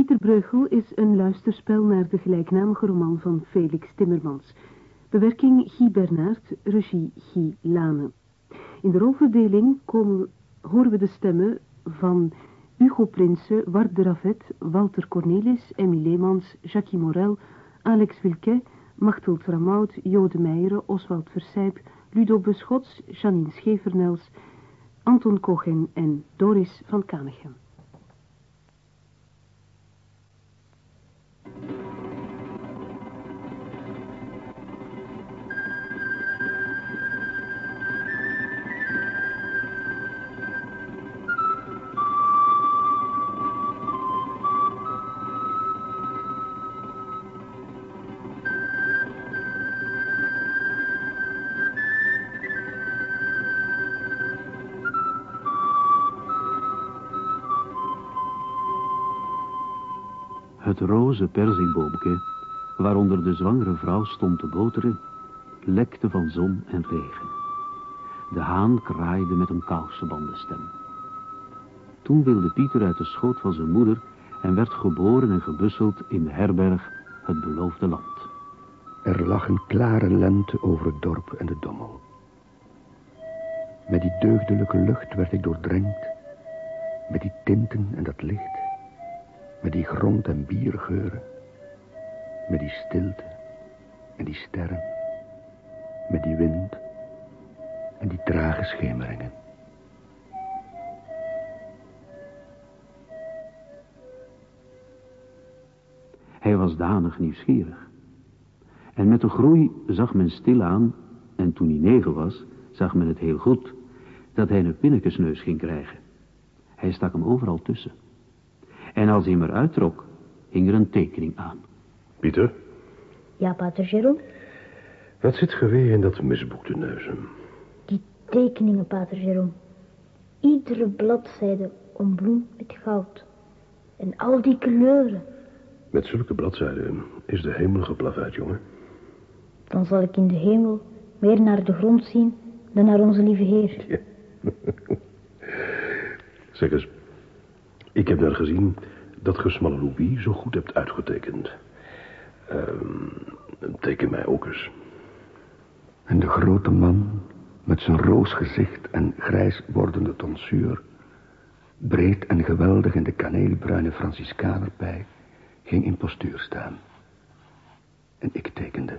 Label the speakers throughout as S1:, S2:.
S1: Pieter Breugel is een luisterspel naar de gelijknamige roman van Felix Timmermans. Bewerking Guy Bernard, regie Guy Lane. In de rolverdeling komen, horen we de stemmen van Hugo Prinsen, Wart de Ravet, Walter Cornelis, Emmy Leemans, Jackie Morel, Alex Wilquet, Machteld Ramout, Jode Meijeren, Oswald Versijp, Ludo Beschots, Janine Schevernels, Anton Kochen en Doris van Kanegem.
S2: Roze perzikboomke, waaronder de zwangere vrouw stond te boteren, lekte van zon en regen. De haan kraaide met een kousebandenstem. Toen wilde Pieter uit de schoot van zijn moeder en werd geboren en gebusseld in de herberg het beloofde land.
S3: Er lag een klare lente over het dorp en de dommel. Met die deugdelijke lucht werd ik doordrenkt, met die tinten en dat licht, met die grond- en biergeuren, met die stilte en die sterren, met die wind en die trage schemeringen.
S2: Hij was danig nieuwsgierig. En met de groei zag men stilaan, en toen hij negen was, zag men het heel goed, dat hij een pinnekesneus ging krijgen. Hij stak hem overal tussen. En als hij hem eruit trok, hing er een tekening aan.
S4: Pieter,
S5: Ja, pater Jérôme?
S4: wat zit geweer in dat misboek te neuzen?
S5: Die tekeningen, pater Jérôme. Iedere bladzijde ombloemd met goud. En al die kleuren.
S4: Met zulke bladzijden is de hemel geplaveid, jongen.
S5: Dan zal ik in de hemel meer naar de grond zien dan naar onze lieve Heer.
S4: Zeg eens, ik heb net gezien dat ge zo goed hebt uitgetekend. Ehm, teken mij ook eens.
S3: En de grote man, met zijn roos gezicht en grijs wordende tonsuur, breed en geweldig in de kaneelbruine Franciscanerpij, ging in postuur staan. En ik tekende.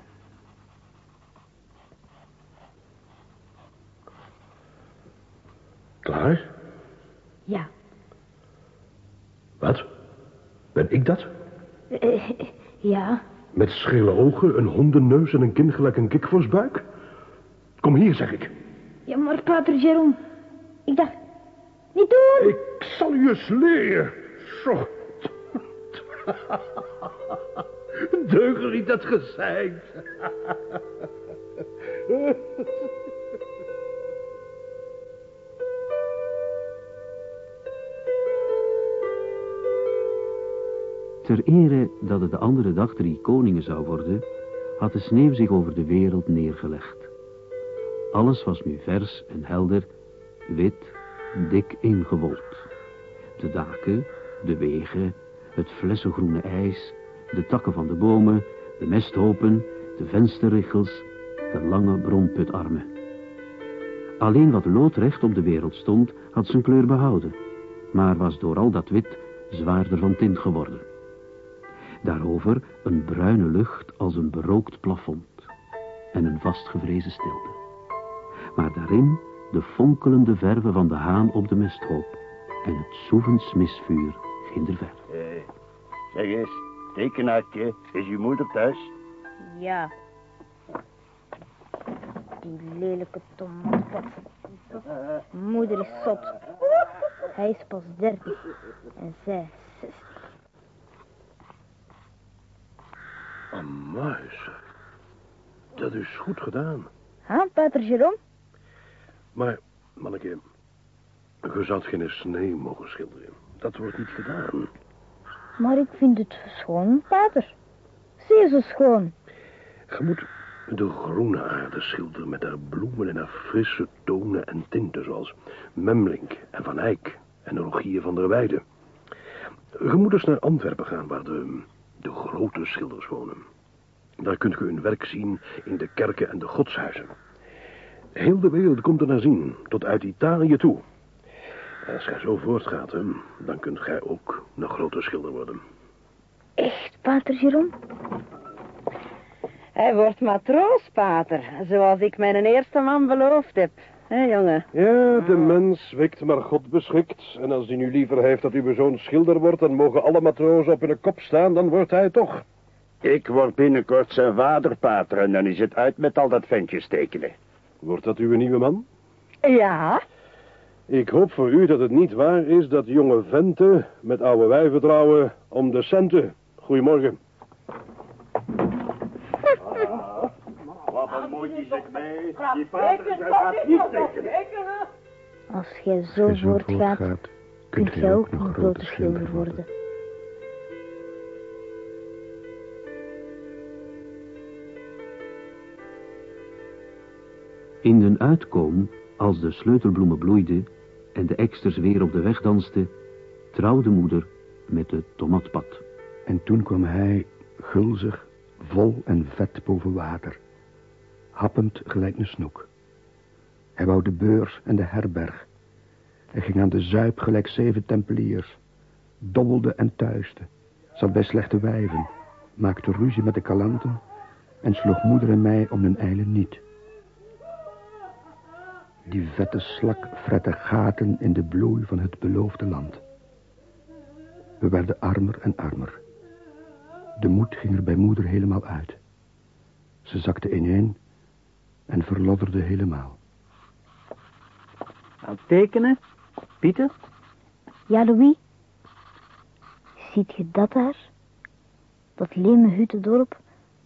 S4: Klaar?
S5: Ja.
S4: Wat? Ben ik dat?
S5: Eh, ja.
S4: Met schele ogen, een hondenneus en een kin gelijk een kikvorsbuik? Kom hier, zeg ik.
S5: Ja, maar pater Jérôme. Ik dacht... Niet doen!
S4: Ik zal je eens leren. Zo. Deugel niet dat gezeik.
S2: Ter ere dat het de andere dag drie koningen zou worden, had de sneeuw zich over de wereld neergelegd. Alles was nu vers en helder, wit, dik ingewolkt. De daken, de wegen, het flessengroene ijs, de takken van de bomen, de mesthopen, de vensterrichels, de lange bronputarmen. Alleen wat loodrecht op de wereld stond, had zijn kleur behouden, maar was door al dat wit zwaarder van tint geworden. Daarover een bruine lucht als een berookt plafond en een vastgevrezen stilte. Maar daarin de fonkelende verve van de haan op de mesthoop en het soevend smisvuur ginder ver.
S6: Eh, zeg eens, tekenaartje, is uw moeder thuis?
S5: Ja. Die lelijke tomaat. Moeder is zot. Hij is pas dertig. En zij zestig.
S4: Zeg. Dat is goed gedaan.
S5: Ha, pater Jérôme?
S4: Maar, manneke, je zou geen snee mogen schilderen. Dat wordt niet gedaan.
S5: Maar ik vind het schoon, pater. Zeer zo schoon.
S4: Je moet de groene aarde schilderen met haar bloemen en haar frisse tonen en tinten, zoals Memlink en Van Eyck en Rogier van der Weijden. Je moet eens naar Antwerpen gaan, waar de, de grote schilders wonen. Daar kunt u hun werk zien in de kerken en de godshuizen. Heel de wereld komt er naar zien, tot uit Italië toe. Als gij zo voortgaat, hè, dan kunt gij ook een grote schilder worden.
S5: Echt, pater Jeroen?
S7: Hij wordt matroos, pater, zoals ik mijn eerste man beloofd heb. Hé, jongen?
S4: Ja, de mens wikt maar God beschikt. En als hij nu liever heeft dat uw zoon schilder wordt... dan mogen alle matrozen op hun kop staan, dan wordt hij toch.
S6: Ik word binnenkort zijn vader, pater, en dan is het uit met al dat ventjes tekenen.
S4: Wordt dat uw nieuwe man?
S7: Ja?
S4: Ik hoop voor u dat het niet waar is dat jonge venten met oude wijven trouwen om de centen. Goedemorgen.
S6: Wat een moedje zeg mee. Die gaat niet tekenen.
S5: Als jij zo
S3: Als je zo
S5: voortgaat,
S3: voortgaat,
S5: kunt jij ook een grote schilder worden.
S2: In den uitkoom, als de sleutelbloemen bloeiden en de eksters weer op de weg dansten, trouwde moeder met de tomatpad.
S3: En toen kwam hij, gulzig, vol en vet boven water. Happend gelijk een snoek. Hij wou de beurs en de herberg. Hij ging aan de zuip gelijk zeven tempeliers. Dobbelde en tuiste. Zat bij slechte wijven. Maakte ruzie met de kalanten. En sloeg moeder en mij om een eilen niet. Die vette slak frette gaten in de bloei van het beloofde land. We werden armer en armer. De moed ging er bij moeder helemaal uit. Ze zakte ineen en verlodderde helemaal.
S8: Aan het tekenen? Pieter?
S5: Ja, Louis? Ziet je dat daar? Dat leme huttendorp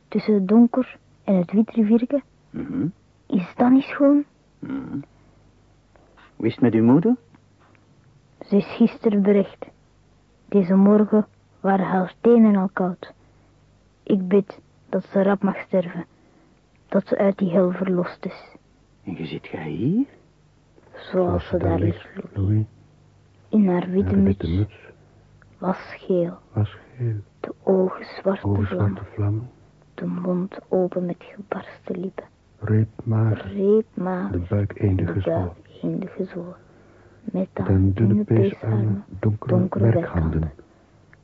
S5: tussen het donker en het witrivierke?
S8: Mhm.
S5: Is dat niet schoon?
S8: Mhm. Hoe is het met uw moeder?
S5: Ze is gisteren bericht. Deze morgen waren haar tenen al koud. Ik bid dat ze rap mag sterven. Dat ze uit die hel verlost is.
S8: En je zit jij hier?
S5: Zoals ze daar ligt.
S3: Louis,
S5: In haar witte
S3: haar witte
S5: muts.
S3: muts
S5: Was geel.
S3: was geel.
S5: De ogen zwarte vlam.
S3: Oogzwarte vlammen,
S5: De mond open met gebarsten lippen.
S3: reep maar,
S5: Reep maar.
S3: de buik
S5: De
S3: eindige
S5: de gezworen. Met
S3: Den
S5: dan
S3: dunne peesarmen, donkere,
S5: donkere
S3: werkhanden.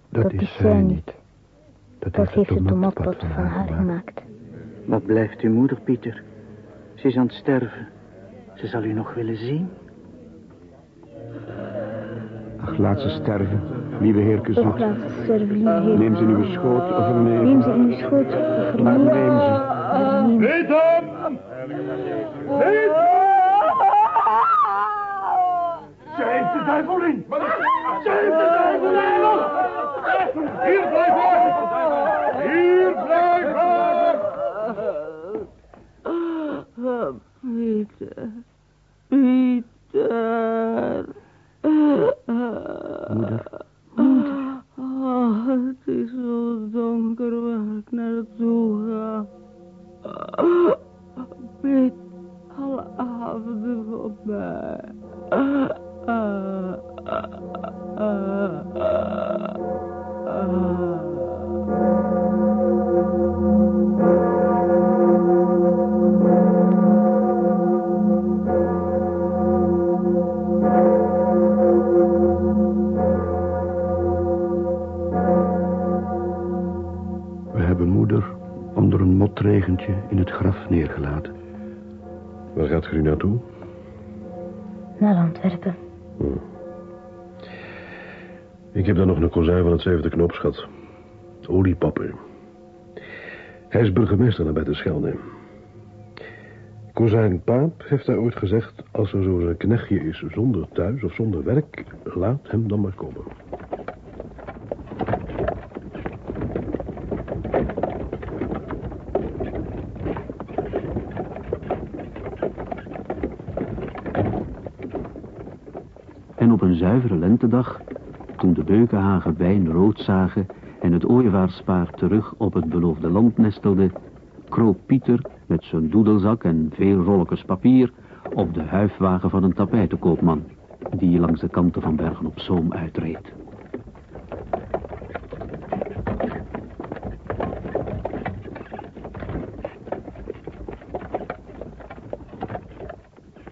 S3: Dat, is zij niet. Dat,
S5: Dat heeft
S3: tomatpad
S5: tomatpot van haar gemaakt.
S8: Wat blijft uw moeder, Pieter? Ze is aan het sterven. Ze zal u nog willen zien.
S3: Ach, laat ze sterven, lieve heerke zoet.
S5: laat ze sterven, lieve heer.
S3: Neem ze in uw schoot of verneem.
S5: Neem ze in uw schoot. of
S3: Maar neem ze.
S5: Verneem.
S4: Weet hem! Weet Ze heeft de duivel in! De duivel in! Hier blijven! Hier blijven!
S7: Pieter. Pieter.
S3: Moeder,
S7: Oh, het is zo donker waar ik naartoe ga. Piet, alle avonden voorbij.
S3: We
S4: kozijn van het zevende knoopsgat. Oliepapper. Hij is burgemeester naar bij de Schelde. Kozijn Paap heeft daar ooit gezegd... als er zo'n knechtje is zonder thuis of zonder werk... laat hem dan maar komen.
S2: En op een zuivere lentedag, de beukenhagen wijn rood zagen en het ooievaarspaar terug op het beloofde land nestelde, kroop Pieter met zijn doedelzak en veel rolletjes papier op de huifwagen van een tapijtenkoopman, die langs de kanten van Bergen op Zoom uitreed.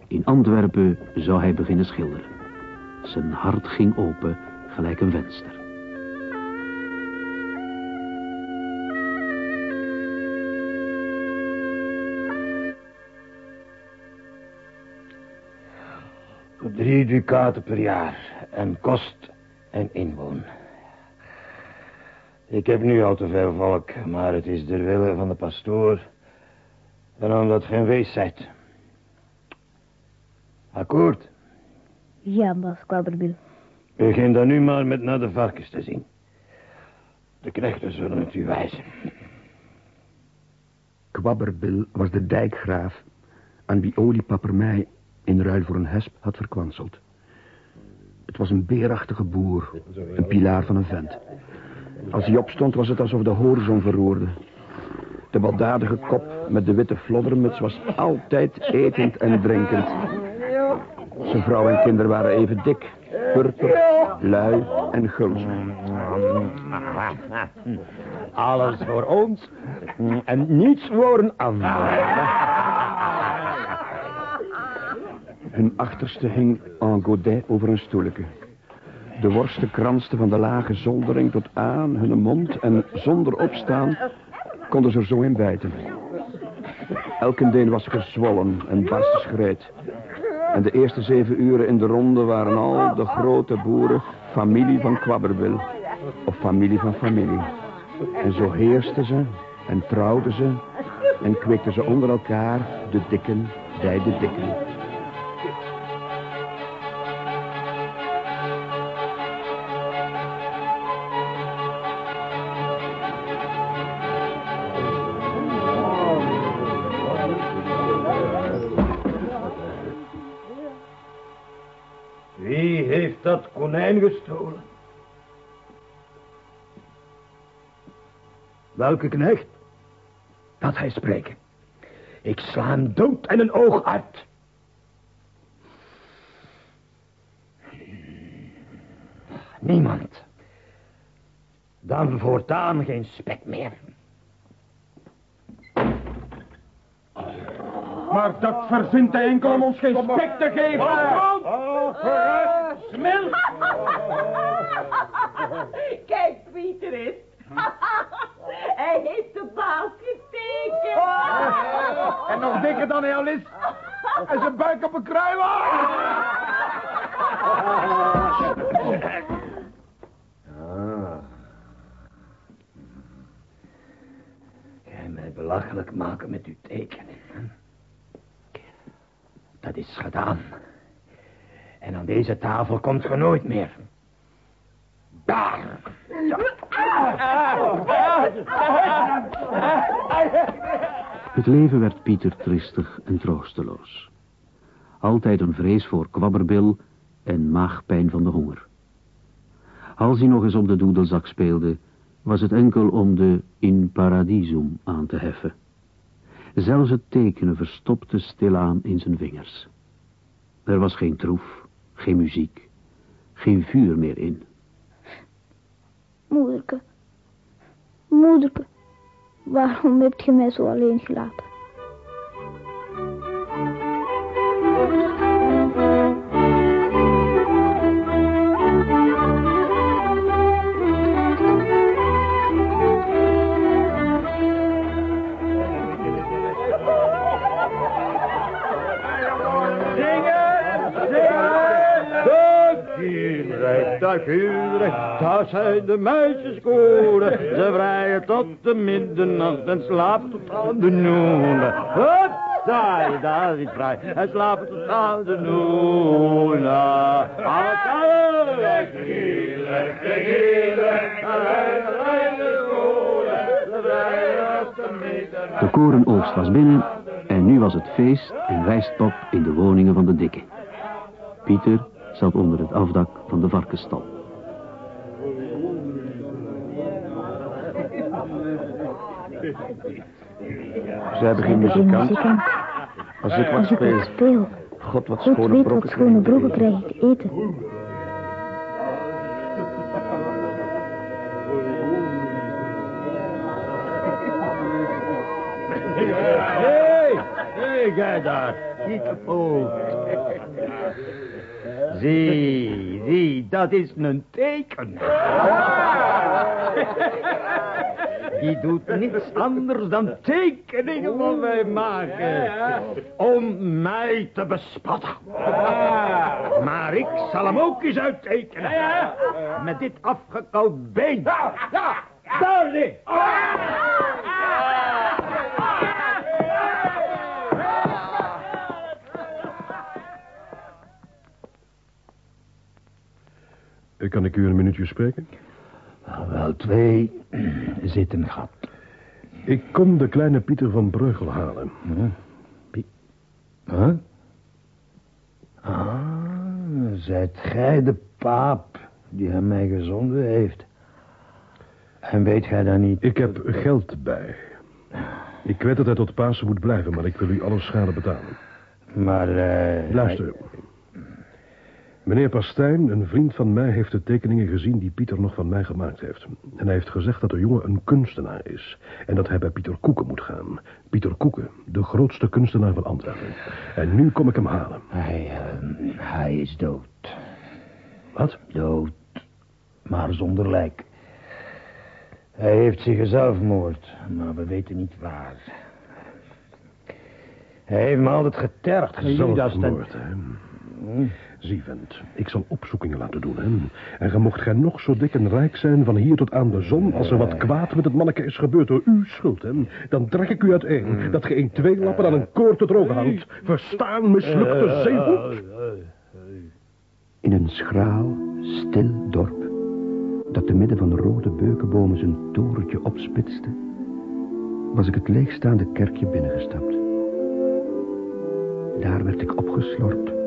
S2: In Antwerpen zou hij beginnen schilderen. Zijn hart ging open gelijk een venster.
S9: Drie ducaten per jaar. En kost en inwoon. Ik heb nu al te veel volk, maar het is de wille van de pastoor. En omdat geen wees zijt. Akkoord.
S5: Ja, Kwabberbil.
S9: Begin dan nu maar met naar de varkens te zien. De knechten zullen het u wijzen.
S3: Kwabberbil was de dijkgraaf aan wie Olie Pappermei in ruil voor een hesp had verkwanseld. Het was een beerachtige boer, een pilaar van een vent. Als hij opstond was het alsof de horizon verroerde. De baldadige kop met de witte floddermuts was altijd etend en drinkend. Zijn vrouw en kinderen waren even dik, purper, lui en gulzig.
S9: Alles voor ons en niets voor een ander.
S3: Hun achterste hing en godet over een stoeleke. De worsten kransten van de lage zoldering tot aan hun mond en zonder opstaan konden ze er zo in bijten. Elkendeen was gezwollen en barst geschreid. En de eerste zeven uren in de ronde waren al de grote boeren familie van Kwabberbil. Of familie van familie. En zo heersten ze en trouwden ze en kweekten ze onder elkaar de dikken bij de dikken.
S9: Welke knecht? Dat hij spreken. Ik sla hem dood en een oog uit. Niemand. Dan voortaan geen spek meer.
S6: Maar dat verzint hij enkel om ons geen spek te geven. Smil!
S10: Kijk, Pieter is. Hij heeft de baas getekend.
S6: En nog dikker dan hij al is. En zijn buik op een kruiwagen.
S9: Ah. Jij mij belachelijk maken met uw tekening. hè? Dat is gedaan. En aan deze tafel komt ge nooit meer. Daar.
S2: Het leven werd Pieter tristig en troosteloos. Altijd een vrees voor kwabberbil en maagpijn van de honger. Als hij nog eens op de doedelzak speelde, was het enkel om de in paradisum aan te heffen. Zelfs het tekenen verstopte stilaan in zijn vingers. Er was geen troef, geen muziek, geen vuur meer in.
S5: Moederke. Moederke. Waarom hebt je mij zo alleen gelaten?
S9: Daar zijn de muizenskoren. Ze vrijen tot de middernacht en slapen tot aan de noenen. Hup, daar, daar is vrij. En slapen tot aan de zijn de
S2: korenoogst was binnen en nu was het feest en rijstpop in de woningen van de dikke. Pieter zat onder het afdak van de varkenstal.
S3: Ze hebben geen
S5: Geen
S3: muzikant. Als ik wat
S5: Als ik
S3: speel. God, wat
S5: God
S3: schone
S5: weet wat
S3: brokken
S5: schone broeken krijg ik te eten.
S9: Hé, hé, jij daar. Kiekapoo. Zie, zie, dat is een teken. Die doet niets anders dan tekeningen van mij maken. Om mij te bespotten. Maar ik zal hem ook eens uittekenen. Met dit afgekauwd been. Daar ligt.
S4: Eh, Kan ik u een minuutje spreken?
S3: Wel, twee zitten gat.
S4: Ik kom de kleine Pieter van Breugel halen.
S3: Huh? Ah, zijt gij de paap die hem mij gezonden heeft? En weet gij dan niet...
S4: Ik heb geld bij. Ik weet dat hij tot Pasen moet blijven, maar ik wil u alle schade betalen.
S3: Maar, eh...
S4: Luister. Meneer Pastijn, een vriend van mij, heeft de tekeningen gezien die Pieter nog van mij gemaakt heeft. En hij heeft gezegd dat de jongen een kunstenaar is. En dat hij bij Pieter Koeken moet gaan. Pieter Koeken, de grootste kunstenaar van Antwerpen. En nu kom ik hem halen.
S3: Hij, eh, hij is dood.
S4: Wat?
S3: Dood. Maar zonder lijk. Hij heeft zich zelfmoord, maar we weten niet waar. Hij heeft me altijd getergd.
S4: Zelfmoord, hè? Zie, vent, ik zal opzoekingen laten doen, hè. En je mocht gij nog zo dik en rijk zijn van hier tot aan de zon... als er wat kwaad met het manneke is gebeurd door uw schuld, hè. Dan trek ik u uiteen, dat ge een twee lappen aan een koord te drogen hangt. Verstaan, mislukte zeehond?
S3: In een schraal, stil dorp, dat te midden van rode beukenbomen zijn torentje opspitste, was ik het leegstaande kerkje binnengestapt. Daar werd ik opgeslorpt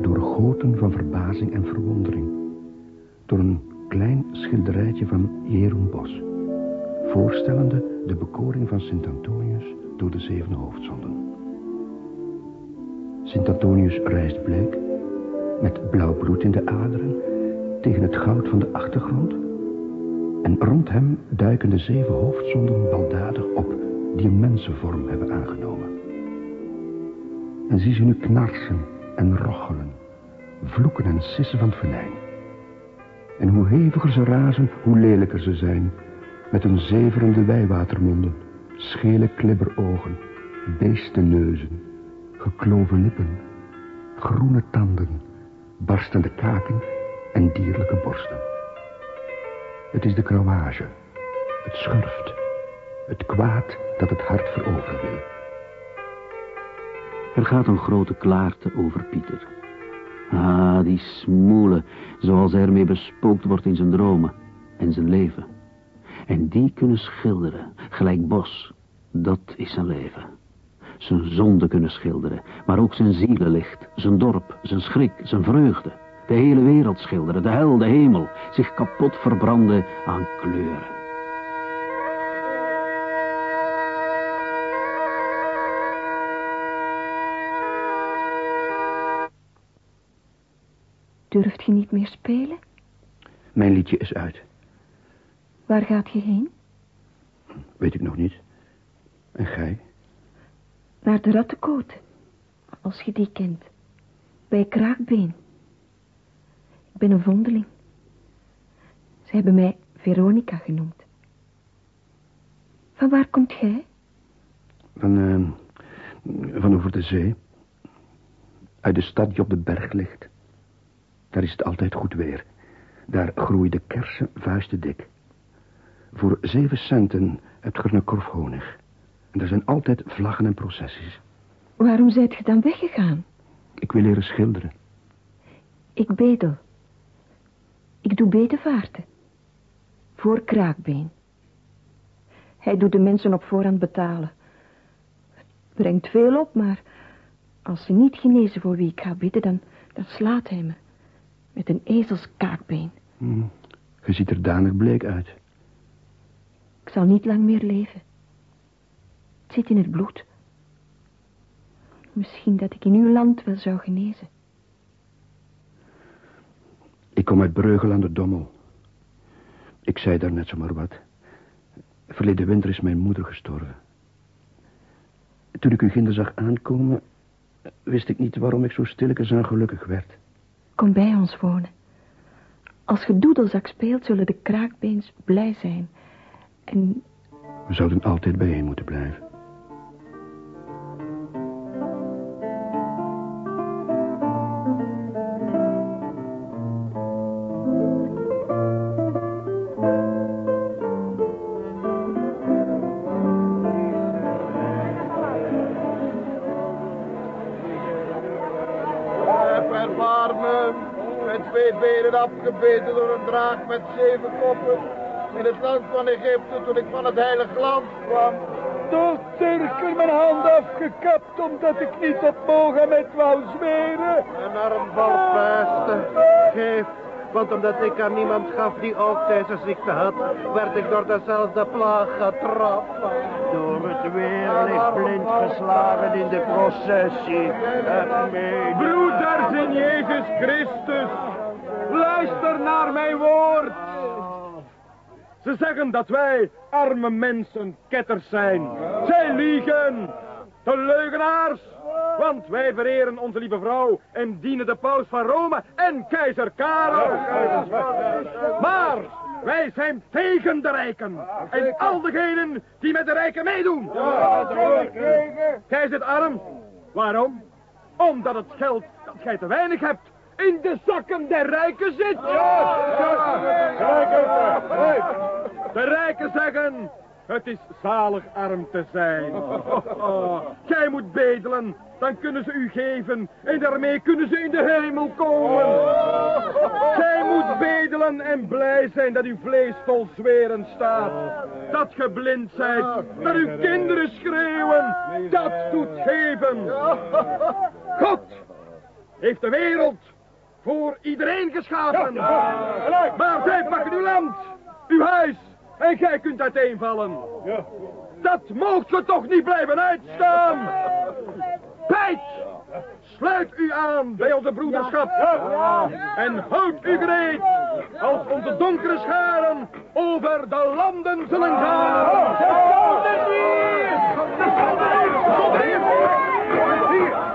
S3: door goten van verbazing en verwondering, door een klein schilderijtje van Jeroen Bos, voorstellende de bekoring van Sint Antonius door de zeven hoofdzonden. Sint Antonius rijst bleek, met blauw bloed in de aderen, tegen het goud van de achtergrond. En rond hem duiken de zeven hoofdzonden baldadig op, die een mensenvorm hebben aangenomen. En zie ze nu knarsen en rochelen, vloeken en sissen van het venijn. En hoe heviger ze razen, hoe lelijker ze zijn, met hun zeverende wijwatermonden, schele klibberogen, beestenneuzen, gekloven lippen, groene tanden, barstende kaken en dierlijke borsten. Het is de krawage, het schurft, het kwaad dat het hart veroveren wil.
S2: Er gaat een grote klaarte over Pieter. Ah, die smoele, zoals hij ermee bespookt wordt in zijn dromen en zijn leven. En die kunnen schilderen, gelijk Bos. Dat is zijn leven. Zijn zonde kunnen schilderen, maar ook zijn zielenlicht, zijn dorp, zijn schrik, zijn vreugde. De hele wereld schilderen, de hel, de hemel, zich kapot verbranden aan kleuren.
S1: Je niet meer spelen?
S3: Mijn liedje is uit.
S1: Waar gaat je heen?
S3: Weet ik nog niet. En gij?
S1: Naar de Rattenkoot. Als je die kent. Bij Kraakbeen. Ik ben een vondeling. Ze hebben mij Veronica genoemd. Van waar komt jij?
S3: Van, eh, van over de zee. Uit de stad die op de berg ligt. Daar is het altijd goed weer. Daar groeien de kersen vuisten dik. Voor zeven centen heb je er een korf honig. En er zijn altijd vlaggen en processies.
S1: Waarom zijt je dan weggegaan?
S3: Ik wil leren schilderen.
S1: Ik bedel. Ik doe bedevaarten. Voor kraakbeen. Hij doet de mensen op voorhand betalen. Het brengt veel op, maar als ze niet genezen voor wie ik ga bidden, dan, dan slaat hij me. Met een ezelskaakbeen.
S3: Hm. Je ziet er danig bleek uit.
S1: Ik zal niet lang meer leven. Het zit in het bloed. Misschien dat ik in uw land wel zou genezen.
S3: Ik kom uit Breugel aan de Dommel. Ik zei daar net zomaar wat. Verleden winter is mijn moeder gestorven. Toen ik u ginder zag aankomen, wist ik niet waarom ik zo stilletjes en gelukkig werd.
S11: Kom bij ons wonen. Als je doedelzak speelt, zullen de kraakbeens blij zijn. En
S3: We zouden altijd bijeen moeten blijven.
S9: Benen afgebeten door een draak met zeven koppen. In het land van Egypte toen ik van het heilige land kwam.
S12: Door Turken mijn hand afgekapt omdat ik niet op Mohammed wou zweren.
S9: Een arm van pesten, geef. Want omdat ik aan niemand gaf die ook deze ziekte had, werd ik door dezelfde plaag getrapt. Door het weerlicht blind geslagen in de processie.
S12: Broeders in Jezus Christus, naar mijn woord. Ze zeggen dat wij arme mensen ketters zijn. Zij liegen, de leugenaars. Want wij vereren onze lieve vrouw en dienen de paus van Rome en keizer Karel. Maar wij zijn tegen de rijken en al degenen die met de rijken meedoen. Gij zit arm. Waarom? Omdat het geld dat gij te weinig hebt in de zakken der rijken zit. De rijken zeggen, het is zalig arm te zijn. Gij moet bedelen, dan kunnen ze u geven. En daarmee kunnen ze in de hemel komen. Gij moet bedelen en blij zijn dat uw vlees vol zweren staat. Dat ge blind zijt, dat uw kinderen schreeuwen, dat doet geven. God heeft de wereld voor iedereen geschapen. Maar zij pakken uw land, uw huis, en gij kunt uiteenvallen. Dat moogt ge toch niet blijven uitstaan. Pijt, sluit u aan bij onze broederschap. En houd u gereed als onze donkere scharen over de landen zullen gaan. De soldenier! De soldenier! Hier!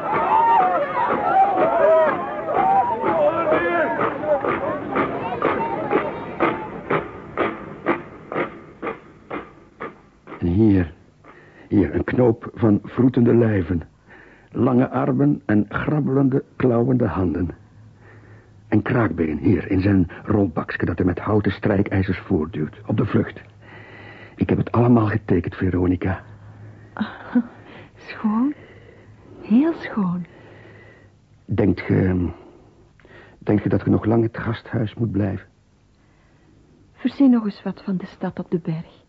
S3: En hier, hier een knoop van vroetende lijven. Lange armen en grabbelende, klauwende handen. En kraakbeen hier in zijn rolbakske dat hij met houten strijkijzers voortduwt. Op de vlucht. Ik heb het allemaal getekend, Veronica.
S11: schoon. Heel schoon.
S3: Denkt ge... Denkt ge dat ge nog lang het gasthuis moet blijven?
S11: Verzin nog eens wat van de stad op de berg.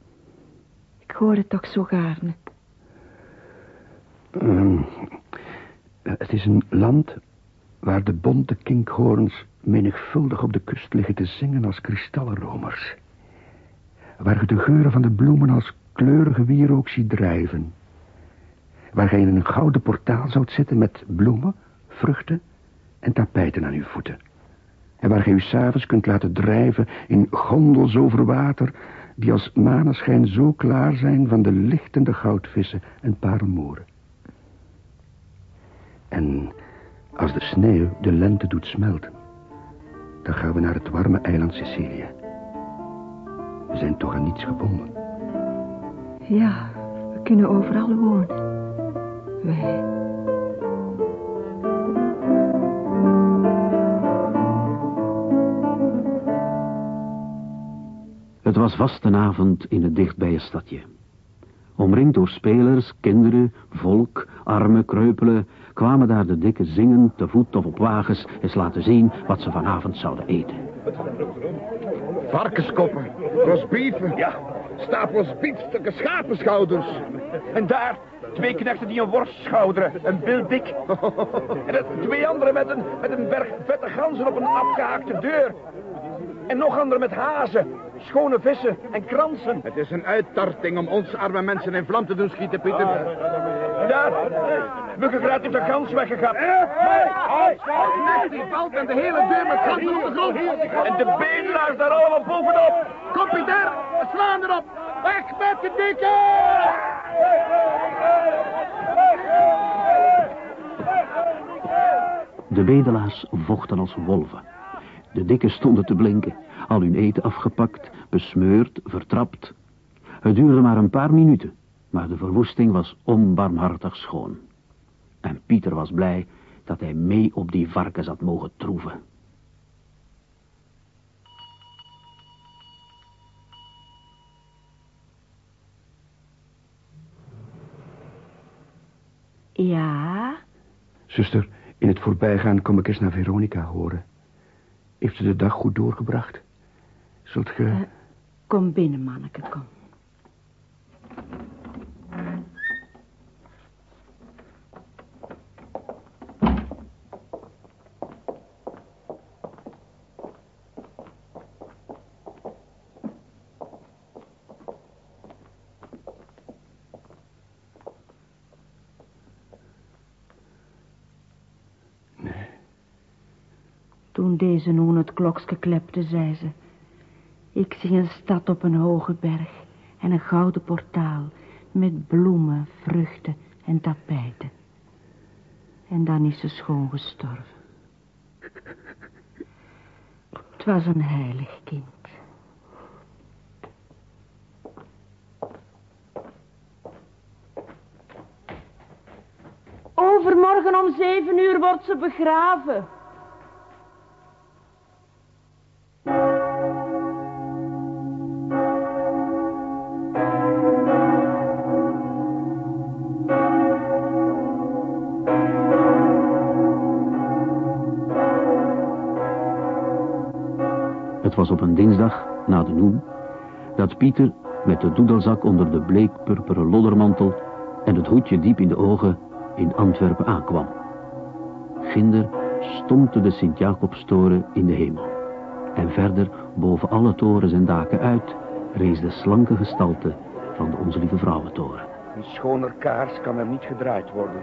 S11: Ik hoor het toch zo gaarne.
S3: Ehm, het is een land waar de bonte kinkhoorns menigvuldig op de kust liggen te zingen als kristallenromers. Waar je de geuren van de bloemen als kleurige wierook ziet drijven. Waar je in een gouden portaal zoudt zitten met bloemen, vruchten en tapijten aan uw voeten. En waar je u s'avonds kunt laten drijven in gondels over water... die als maneschijn zo klaar zijn van de lichtende goudvissen en parelmoeren. En als de sneeuw de lente doet smelten... dan gaan we naar het warme eiland Sicilië. We zijn toch aan niets gebonden.
S11: Ja, we kunnen overal wonen. Wij.
S2: Het was vastenavond in het dichtbije stadje. Omringd door spelers, kinderen, volk, armen, kreupelen... kwamen daar de dikke zingen, te voet of op wagens... eens laten zien wat ze vanavond zouden eten.
S9: Varkenskoppen, rosbieven, ja, stapels biefstukken, schapenschouders.
S13: En daar, twee knechten die een worst schouderen, een bil dik. En twee anderen met een, met een berg vette ganzen op een afgehaakte deur. En nog anderen met hazen, schone vissen en kransen.
S9: Het is een uittarting om ons arme mensen in vlam te doen schieten, Pieter.
S13: Daar, Muggengraat heeft een gans weggegapt.
S9: Knecht die valt en de hele deur met ganzen op de grond.
S13: En de bedelaars daar allemaal bovenop.
S9: Kom, Pieter, we slaan erop. Weg met de dikke!
S2: De bedelaars vochten als wolven. De dikken stonden te blinken, al hun eten afgepakt, besmeurd, vertrapt. Het duurde maar een paar minuten, maar de verwoesting was onbarmhartig schoon. En Pieter was blij dat hij mee op die varkens had mogen troeven.
S10: Ja?
S3: Zuster, in het voorbijgaan kom ik eens naar Veronica horen. Heeft ze de dag goed doorgebracht? Zult ge...
S10: Uh, kom binnen, manneke, kom. Toen deze noen het klokske klepte, zei ze... Ik zie een stad op een hoge berg en een gouden portaal... met bloemen, vruchten en tapijten. En dan is ze schoon gestorven. Het was een heilig kind.
S14: Overmorgen om zeven uur wordt ze begraven.
S2: Was op een dinsdag, na de noen, dat Pieter met de doedelzak onder de bleekpurperen loddermantel en het hoedje diep in de ogen in Antwerpen aankwam. Ginder stompte de Sint-Jacobstoren in de hemel. En verder, boven alle torens en daken uit, rees de slanke gestalte van de Onze Lieve Vrouwentoren.
S15: Een schoner kaars kan er niet gedraaid worden.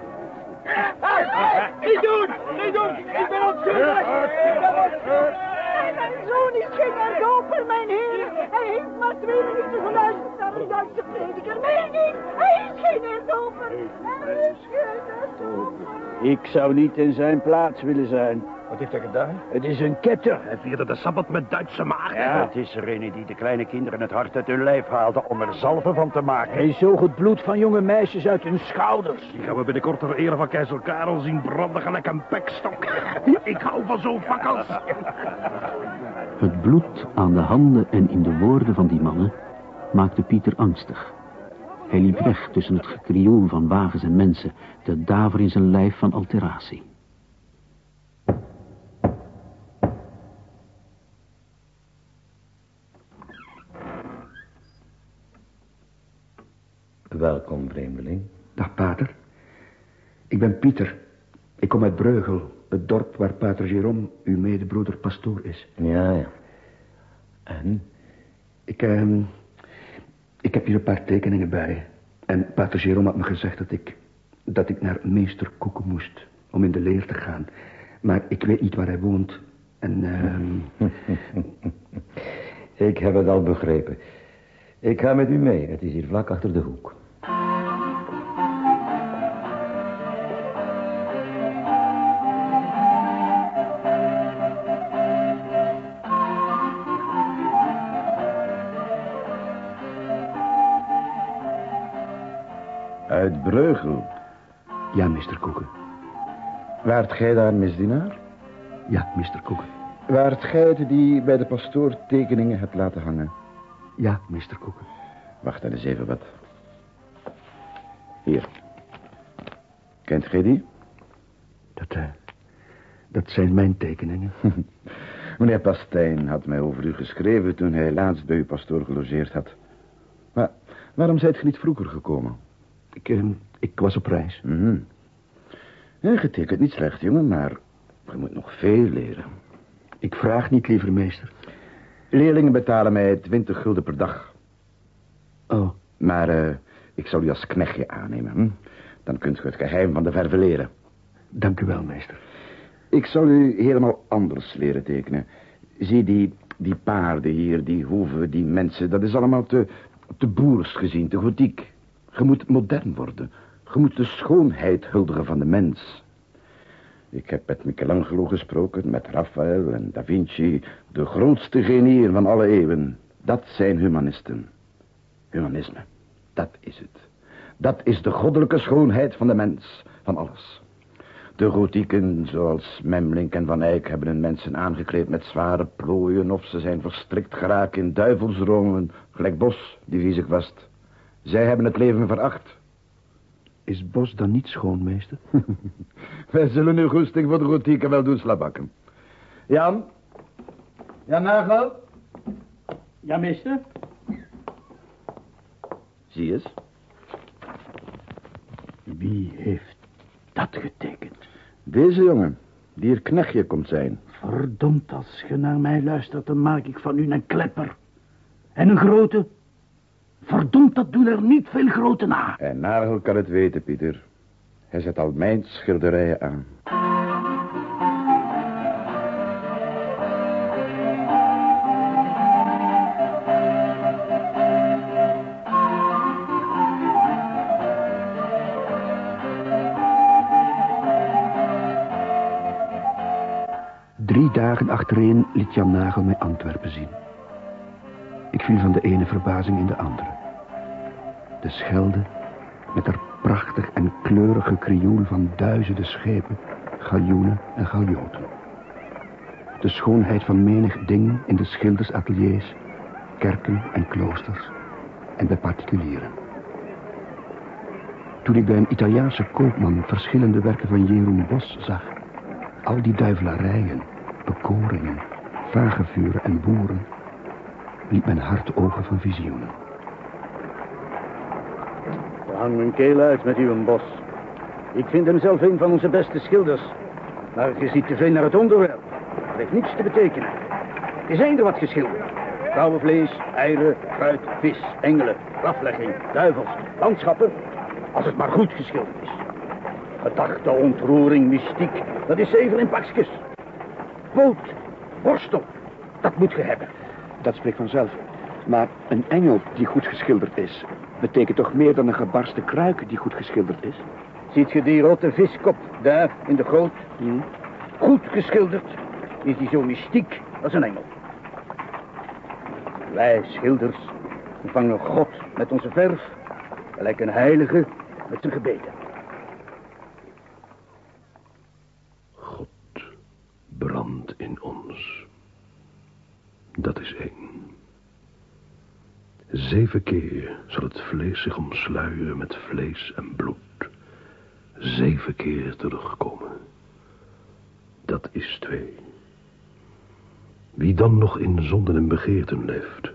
S14: Niet doen! Niet doen! Ik ben onschuldig! Mijn zoon is geen erdoper, mijn heer. Hij heeft maar twee minuten geluisterd naar een Duitse prediker. Nee, niet! Hij is geen erdoper! Hij is geen erdoper!
S16: Ik zou niet in zijn plaats willen zijn.
S4: Wat heeft hij gedaan?
S16: Het is een ketter.
S4: Hij vierde de Sabbat met Duitse maag.
S17: Ja, het is er een die de kleine kinderen het hart uit hun lijf haalde om er zalven van te maken.
S16: Hij zoog het bloed van jonge meisjes uit hun schouders.
S4: Die gaan we binnenkort ter ere van keizer Karel zien branden gelijk een pekstok. Ik hou van zo'n fakkels.
S2: Het bloed aan de handen en in de woorden van die mannen maakte Pieter angstig. Hij liep weg tussen het gekrioel van wagens en mensen, de daver in zijn lijf van alteratie.
S18: Welkom, vreemdeling.
S3: Dag, pater. Ik ben Pieter. Ik kom uit Breugel, het dorp waar pater Jérôme, uw medebroeder, pastoor is.
S18: Ja, ja. En?
S3: Ik, ehm... Ik heb hier een paar tekeningen bij. En pater Jérôme had me gezegd dat ik... dat ik naar meester Koeken moest om in de leer te gaan. Maar ik weet niet waar hij woont. En, ehm...
S18: ik heb het al begrepen. Ik ga met u mee. Het is hier vlak achter de hoek.
S17: Uit Breugel.
S3: Ja, meester Koeken.
S17: Waart gij daar misdienaar?
S3: Ja, meester Koeken.
S17: Waart gij het die bij de pastoor tekeningen hebt laten hangen?
S3: Ja, meester Koeken.
S17: Wacht dan eens even wat. Hier. Kent gij die?
S3: Dat, eh, dat zijn mijn tekeningen.
S17: Meneer Pastijn had mij over u geschreven toen hij laatst bij uw pastoor gelogeerd had. Maar waarom zijt ge niet vroeger gekomen?
S3: Ik, eh, ik was op reis.
S17: Mm ja, getekend niet slecht, jongen, maar je moet nog veel leren.
S3: Ik vraag niet, liever meester.
S17: Leerlingen betalen mij 20 gulden per dag.
S3: Oh.
S17: Maar uh, ik zal u als knechtje aannemen. Hm? Dan kunt u het geheim van de verve leren.
S3: Dank u wel, meester.
S17: Ik zal u helemaal anders leren tekenen. Zie die, die paarden hier, die hoeven, die mensen... dat is allemaal te, te boers gezien, te gotiek. Je moet modern worden. Je moet de schoonheid huldigen van de mens. Ik heb met Michelangelo gesproken, met Raphaël en Da Vinci, de grootste genieën van alle eeuwen. Dat zijn humanisten. Humanisme, dat is het. Dat is de goddelijke schoonheid van de mens, van alles. De gotieken, zoals Memlink en Van Eyck, hebben hun mensen aangekleed met zware plooien... of ze zijn verstrikt geraakt in duivelsdromen, gelijk Bos, die zich vast. Zij hebben het leven veracht.
S3: Is Bos dan niet schoon, meester?
S17: Wij zullen nu goesting voor de gotieken wel doen slabakken. Jan? Jan Nagel?
S8: Ja, meester?
S17: Zie eens.
S8: Wie heeft dat getekend?
S17: Deze jongen, die er knechtje komt zijn.
S8: Verdomd, als je naar mij luistert, dan maak ik van u een klepper. En een grote. Verdomd, dat doen er niet veel grote na.
S17: En Nagel kan het weten, Pieter. Hij zet al mijn schilderijen aan.
S3: Drie dagen achtereen liet Jan Nagel mij Antwerpen zien. Van de ene verbazing in de andere. De Schelde, met haar prachtig en kleurige krioel van duizenden schepen, galjoenen en galjoten. De schoonheid van menig ding in de schildersateliers, kerken en kloosters en bij particulieren. Toen ik bij een Italiaanse koopman verschillende werken van Jeroen Bos zag, al die duivelarijen, bekoringen, vagevuren en boeren, liep mijn hart open van visioenen.
S8: We hangen mijn keel uit met uw bos. Ik vind hem zelf een van onze beste schilders. Maar je ziet te veel naar het onderwerp. Dat heeft niets te betekenen. Het is eender wat geschilderd. Vrouwenvlees, eieren, fruit, vis, engelen, aflegging, duivels, landschappen. Als het maar goed geschilderd is. Gedachte, ontroering, mystiek, dat is zeven in pakjes. Poot, borstel, dat moet je hebben.
S3: Dat spreekt vanzelf. Maar een engel die goed geschilderd is, betekent toch meer dan een gebarste kruik die goed geschilderd is?
S8: Ziet je die rotte viskop daar in de goot? Goed geschilderd is die zo mystiek als een engel. Wij schilders vangen God met onze verf, gelijk een heilige met zijn gebeden.
S4: God brandt in ons. Dat is één. Zeven keer zal het vlees zich omsluieren met vlees en bloed. Zeven keer terugkomen. Dat is twee. Wie dan nog in zonden en begeerten leeft,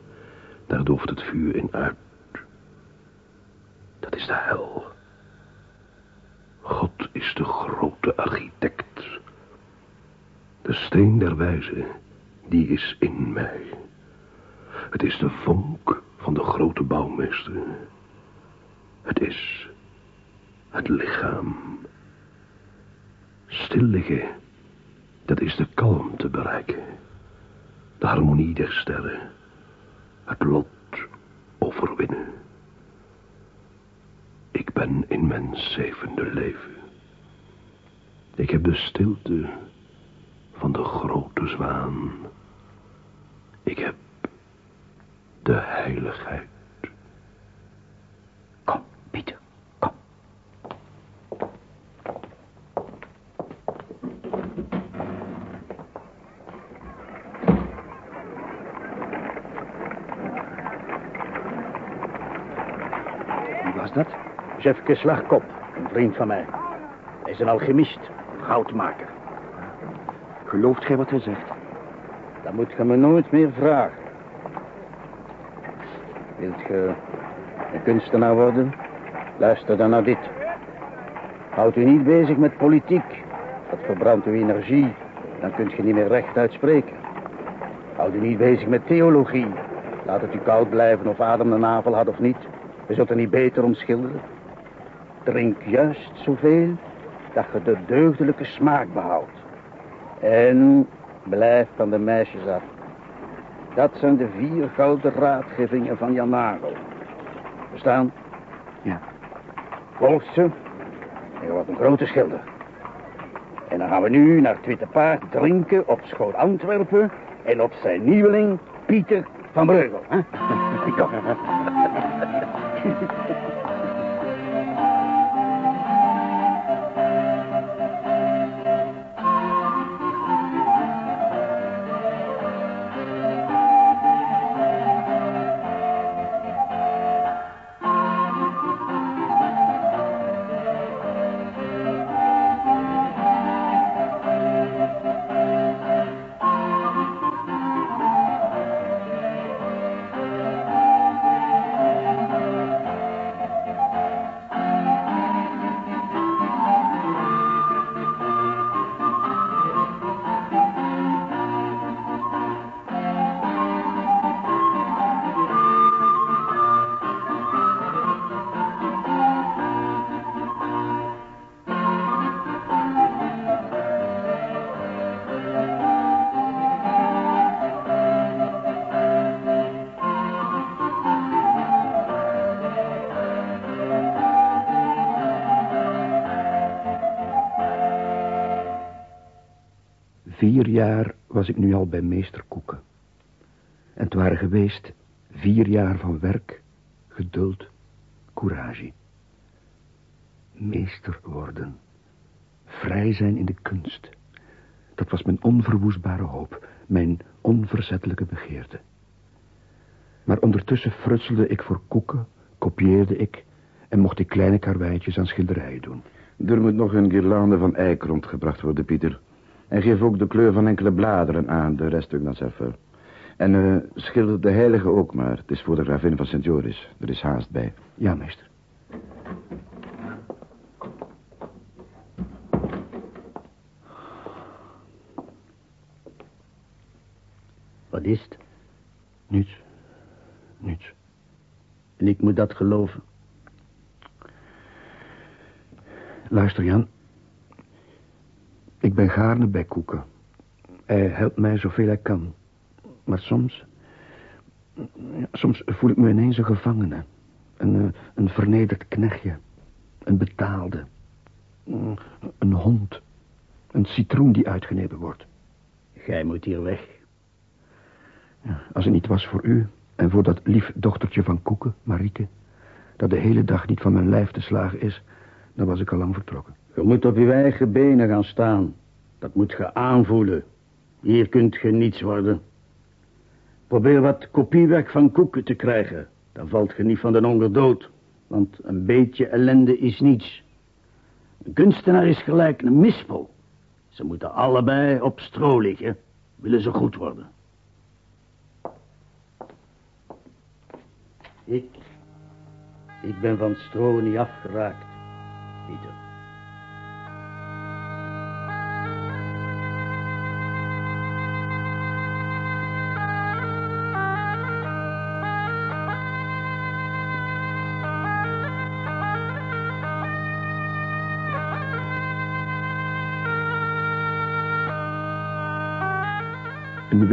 S4: daar dooft het vuur in uit. Dat is de hel. God is de grote architect. De steen der wijze, die is in mij. Het is de vonk van de grote bouwmeester. Het is het lichaam. Stil liggen, dat is de kalmte bereiken. De harmonie der sterren. Het lot overwinnen. Ik ben in mijn zevende leven. Ik heb de stilte van de grote zwaan. Ik heb de heiligheid.
S8: Kom, Pieter, kom.
S3: Wie was dat?
S8: Jefke Slagkop, een vriend van mij. Hij is een alchemist, een goudmaker.
S3: Gelooft gij wat hij zegt?
S8: Dat moet je me nooit meer vragen. Wilt je een kunstenaar worden? Luister dan naar dit. Houd u niet bezig met politiek. Dat verbrandt uw energie. Dan kunt je niet meer recht uitspreken. Houd u niet bezig met theologie. Laat het u koud blijven of Adam een navel had of niet. Je zult er niet beter om schilderen. Drink juist zoveel dat je de deugdelijke smaak behoudt. En blijf van de meisjes af. Dat zijn de vier gouden raadgevingen van Jan Nagel. Verstaan?
S3: Ja.
S8: Volg ze. En je wordt een grote schilder. En dan gaan we nu naar het Witte Paard drinken op Schoot Antwerpen en op zijn nieuweling Pieter van Breugel. Hè? Kom.
S3: Vier jaar was ik nu al bij meester Koeken. En het waren geweest vier jaar van werk, geduld, courage. Meester worden. Vrij zijn in de kunst. Dat was mijn onverwoestbare hoop, mijn onverzettelijke begeerte. Maar ondertussen frutselde ik voor koeken, kopieerde ik en mocht ik kleine karweitjes aan schilderijen doen.
S17: Er moet nog een guirlande van eik rondgebracht worden, Pieter. En geef ook de kleur van enkele bladeren aan, de rest doe ik zelf. En uh, schilder de heilige ook maar. Het is voor de gravin van Sint Joris. Er is haast bij.
S3: Ja, meester.
S8: Wat is het?
S3: Niets. Niets.
S8: En ik moet dat geloven.
S3: Luister, Jan. Ik ben gaarne bij Koeken. Hij helpt mij zoveel hij kan. Maar soms... Soms voel ik me ineens een gevangene. Een, eh, een vernederd knechtje. Een betaalde. Een hond. Een citroen die uitgenepen wordt.
S8: Gij moet hier weg.
S3: Ja, als het niet was voor u en voor dat lief dochtertje van Koeken, Marieke... dat de hele dag niet van mijn lijf te slagen is... dan was ik al lang vertrokken.
S8: Je moet op je eigen benen gaan staan. Dat moet je aanvoelen. Hier kunt je niets worden. Probeer wat kopiewerk van koeken te krijgen. Dan valt je niet van de honger dood. Want een beetje ellende is niets. Een kunstenaar is gelijk een mispel. Ze moeten allebei op stro liggen. Willen ze goed worden. Ik... Ik ben van stro niet afgeraakt, Pieter.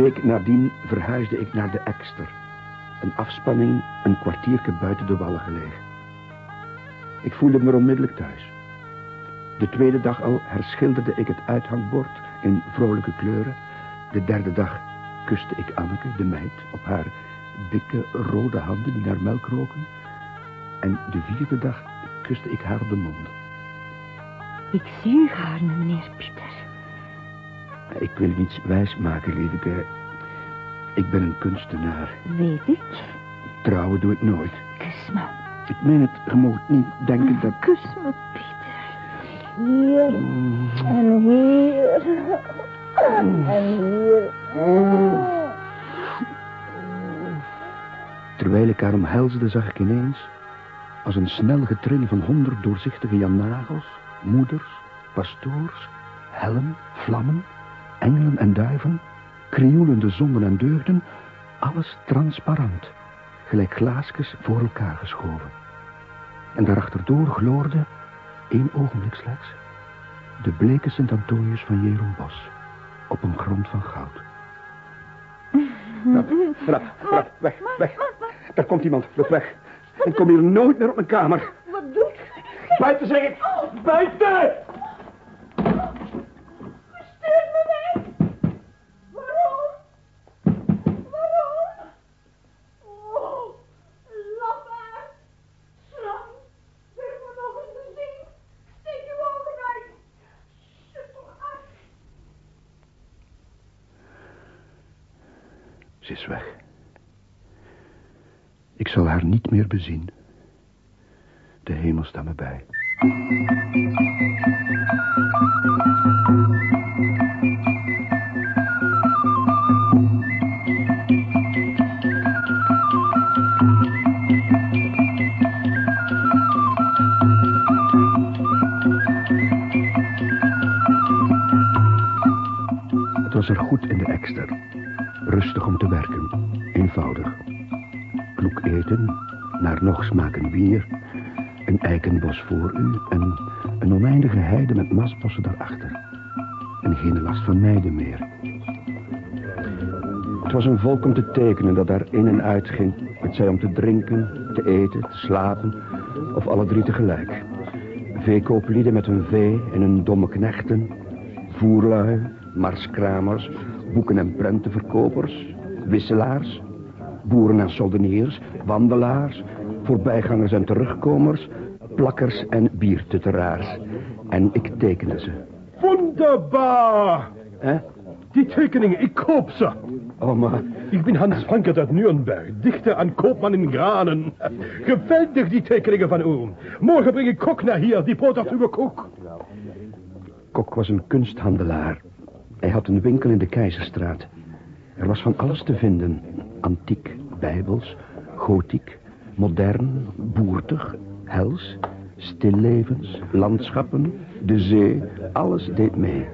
S3: Week nadien verhuisde ik naar de Ekster. Een afspanning een kwartiertje buiten de wallen gelegen. Ik voelde me onmiddellijk thuis. De tweede dag al herschilderde ik het uithangbord in vrolijke kleuren. De derde dag kuste ik Anneke, de meid, op haar dikke rode handen die naar melk roken. En de vierde dag kuste ik haar op de mond.
S11: Ik zie gaarne, meneer Pieter.
S3: Ik wil niets wijs maken, lieveke. Ik ben een kunstenaar.
S11: Weet ik.
S3: Trouwen doe ik nooit.
S11: Kus me.
S3: Ik meen het, je moet niet denken dat...
S11: Kus me, Pieter.
S5: Hier en hier. En hier.
S3: Terwijl ik haar omhelsde, zag ik ineens... als een snel getril van honderd doorzichtige Jan-Nagels... moeders, pastoors, helm, vlammen... engelen en duiven... krioelende zonden en deugden... alles transparant... gelijk glaasjes voor elkaar geschoven. En daarachter gloorde, één ogenblik slechts... de bleke Sint-Antonius van Jeroen Bos... op een grond van goud. Rap, rap, rap, weg, weg. Daar komt iemand, vlug weg. En kom hier nooit meer op mijn kamer.
S10: Wat doet je?
S12: Buiten zeg ik! Buiten!
S3: is weg. Ik zal haar niet meer bezien. De hemel staat me bij. Het was er goed in de ekster. Rustig om te werken. Eenvoudig. Kloek eten, naar nog smaken bier, een eikenbos voor u en een oneindige heide met masbossen daarachter. En geen last van meiden meer. Het was een volk om te tekenen dat daar in en uit ging. Het zij om te drinken, te eten, te slapen of alle drie tegelijk. Veekooplieden met hun vee en hun domme knechten, voerlui, marskramers, boeken- en prentenverkopers, wisselaars, boeren en soldeniers, wandelaars, voorbijgangers en terugkomers, plakkers en biertutteraars. En ik tekende ze.
S4: Wunderbar!
S3: Hè?
S4: Die tekeningen, ik koop ze.
S3: Oh, maar...
S4: Ik ben Hans Vankert uit Nürnberg, dichter en koopman in granen. Geweldig die tekeningen van u. Morgen breng ik Kok naar hier, die poot uw Kok.
S3: Kok was een kunsthandelaar. Hij had een winkel in de Keizerstraat. Er was van alles te vinden. Antiek, bijbels, gotiek, modern, boertig, hels, stillevens, landschappen, de zee. Alles deed mee.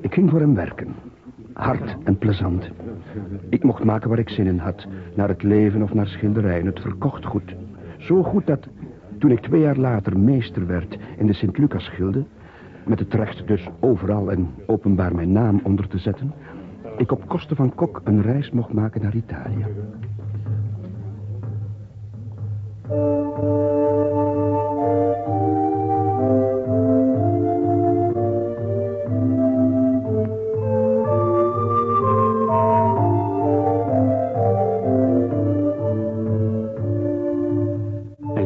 S3: Ik ging voor hem werken. Hard en plezant. Ik mocht maken waar ik zin in had. Naar het leven of naar schilderijen. Het verkocht goed. Zo goed dat toen ik twee jaar later meester werd in de Sint-Lucas-gilde... met het recht dus overal en openbaar mijn naam onder te zetten... ik op kosten van Kok een reis mocht maken naar Italië.
S2: En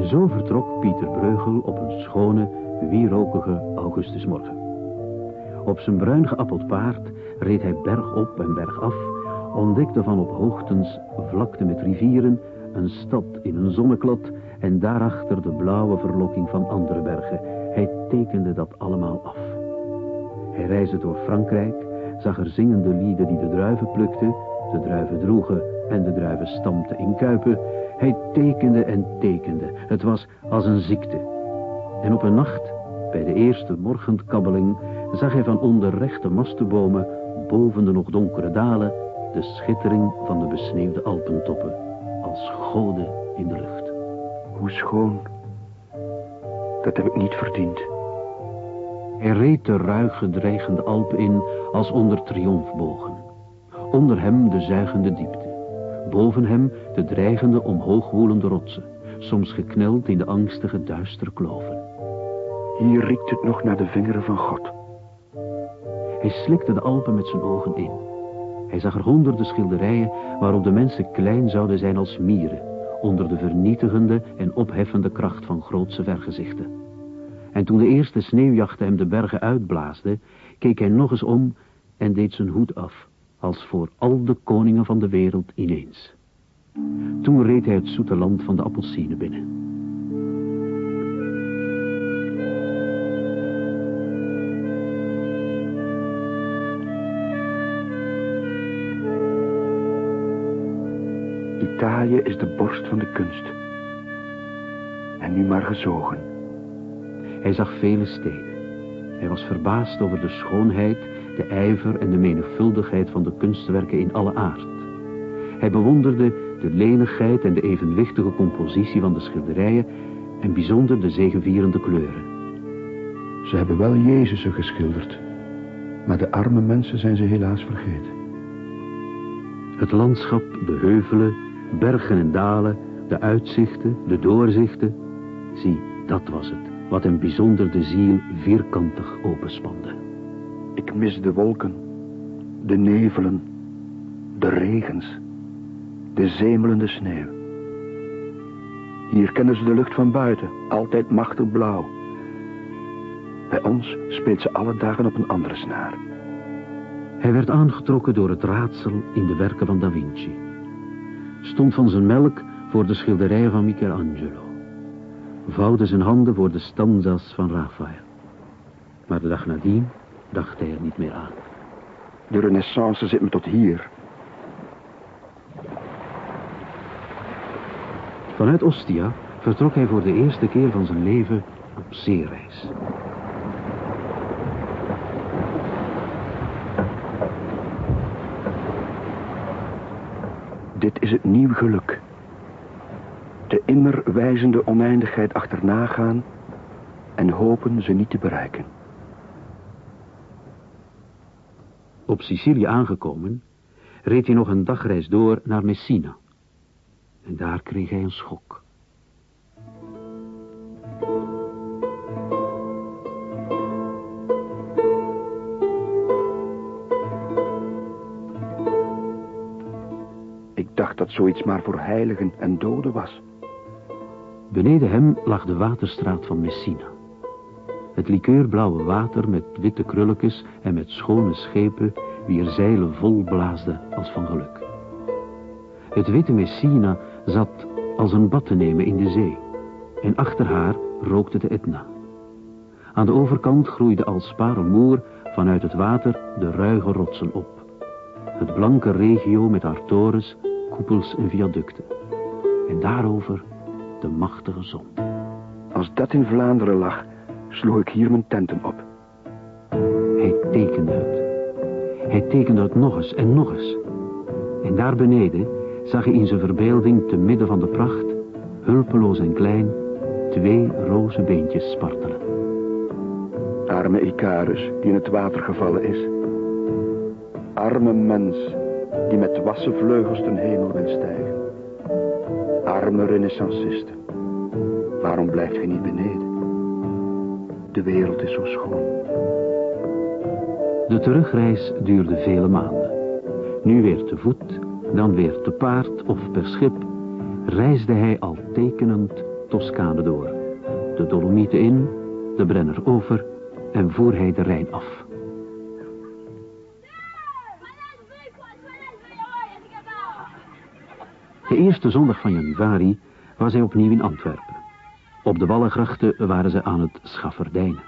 S2: zo vertrok Pieter Breugel op een schone, wierokige augustusmorgen. Op zijn bruin geappeld paard reed hij berg op en berg af, ontdekte van op hoogtens vlakte met rivieren, een stad in een zonneklad en daarachter de blauwe verlokking van andere bergen. Hij tekende dat allemaal af. Hij reisde door Frankrijk, zag er zingende lieden die de druiven plukten, de druiven droegen en de druiven stampten in kuipen. Hij tekende en tekende. Het was als een ziekte. En op een nacht, bij de eerste morgendkabbeling, zag hij van onder rechte mastenbomen, boven de nog donkere dalen, de schittering van de besneeuwde Alpentoppen, als goden in de lucht.
S3: Hoe schoon. Dat heb ik niet verdiend.
S2: Hij reed de ruige, dreigende Alpen in als onder triomfbogen. Onder hem de zuigende diepte. Boven hem de dreigende, omhoogwoelende rotsen, soms gekneld in de angstige, duistere kloven.
S3: Hier riekt het nog naar de vingeren van God.
S2: Hij slikte de Alpen met zijn ogen in. Hij zag er honderden schilderijen waarop de mensen klein zouden zijn als mieren, onder de vernietigende en opheffende kracht van grootse vergezichten. En toen de eerste sneeuwjachten hem de bergen uitblaasde, keek hij nog eens om en deed zijn hoed af, als voor al de koningen van de wereld ineens. Toen reed hij het zoete land van de appelsine binnen.
S3: Italië is de borst van de kunst. En nu maar gezogen.
S2: Hij zag vele steden. Hij was verbaasd over de schoonheid, de ijver en de menigvuldigheid van de kunstwerken in alle aard. Hij bewonderde de lenigheid en de evenwichtige compositie van de schilderijen en bijzonder de zegevierende kleuren.
S3: Ze hebben wel Jezusen geschilderd, maar de arme mensen zijn ze helaas vergeten.
S2: Het landschap, de heuvelen, bergen en dalen, de uitzichten, de doorzichten. Zie, dat was het, wat hem bijzonder de ziel vierkantig openspande.
S3: Ik mis de wolken, de nevelen, de regens, de zemelende sneeuw. Hier kennen ze de lucht van buiten, altijd machtig blauw. Bij ons speelt ze alle dagen op een andere snaar.
S2: Hij werd aangetrokken door het raadsel in de werken van Da Vinci. Stond van zijn melk voor de schilderijen van Michelangelo. Vouwde zijn handen voor de stanzas van Raphaël. Maar de dag nadien dacht hij er niet meer aan.
S3: De renaissance zit me tot hier.
S2: Vanuit Ostia vertrok hij voor de eerste keer van zijn leven op zeereis.
S3: Dit is het nieuw geluk. De immer wijzende oneindigheid achterna gaan en hopen ze niet te bereiken.
S2: Op Sicilië aangekomen, reed hij nog een dagreis door naar Messina. En daar kreeg hij een schok.
S3: Zoiets maar voor heiligen en doden was.
S2: Beneden hem lag de waterstraat van Messina. Het likeurblauwe water met witte krulletjes en met schone schepen wier zeilen vol blaasden als van geluk. Het witte Messina zat als een bad te nemen in de zee en achter haar rookte de Etna. Aan de overkant groeide als parelmoer vanuit het water de ruige rotsen op. Het blanke regio met haar torens, koepels en viaducten. En daarover de machtige zon.
S3: Als dat in Vlaanderen lag, sloeg ik hier mijn tenten op.
S2: Hij tekende het. Hij tekende het nog eens en nog eens. En daar beneden zag hij in zijn verbeelding te midden van de pracht, hulpeloos en klein, twee roze beentjes spartelen.
S3: Arme Icarus, die in het water gevallen is. Arme mens, die met wassen vleugels ten hemel wil stijgen. Arme renaissancisten, waarom blijft je niet beneden? De wereld is zo schoon.
S2: De terugreis duurde vele maanden. Nu weer te voet, dan weer te paard of per schip, reisde hij al tekenend Toscane door. De Dolomieten in, de Brenner over en voer hij de Rijn af. Eerste zondag van januari was hij opnieuw in Antwerpen. Op de Wallengrachten waren ze aan het schafferdijnen.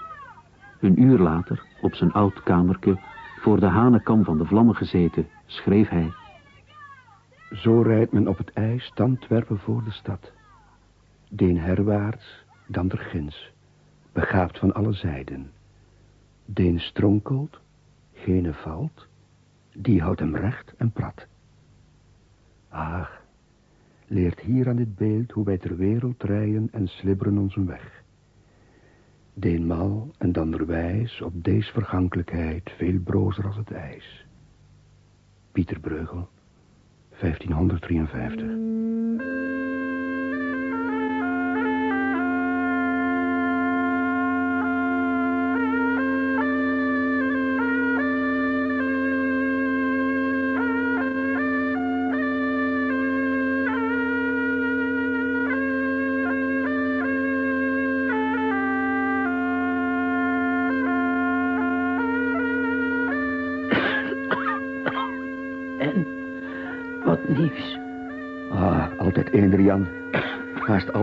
S2: Een uur later, op zijn oud kamerke, voor de hanekam van de vlammen gezeten, schreef hij...
S3: Zo rijdt men op het ijs Antwerpen voor de stad. Deen herwaarts, dan der ginds, begaafd van alle zijden. Deen stronkelt, gene valt, die houdt hem recht en prat. Ach, leert hier aan dit beeld hoe wij ter wereld rijden en slibberen onze weg. Deenmaal en dan wijs op deze vergankelijkheid veel brozer als het ijs. Pieter Breugel, 1553.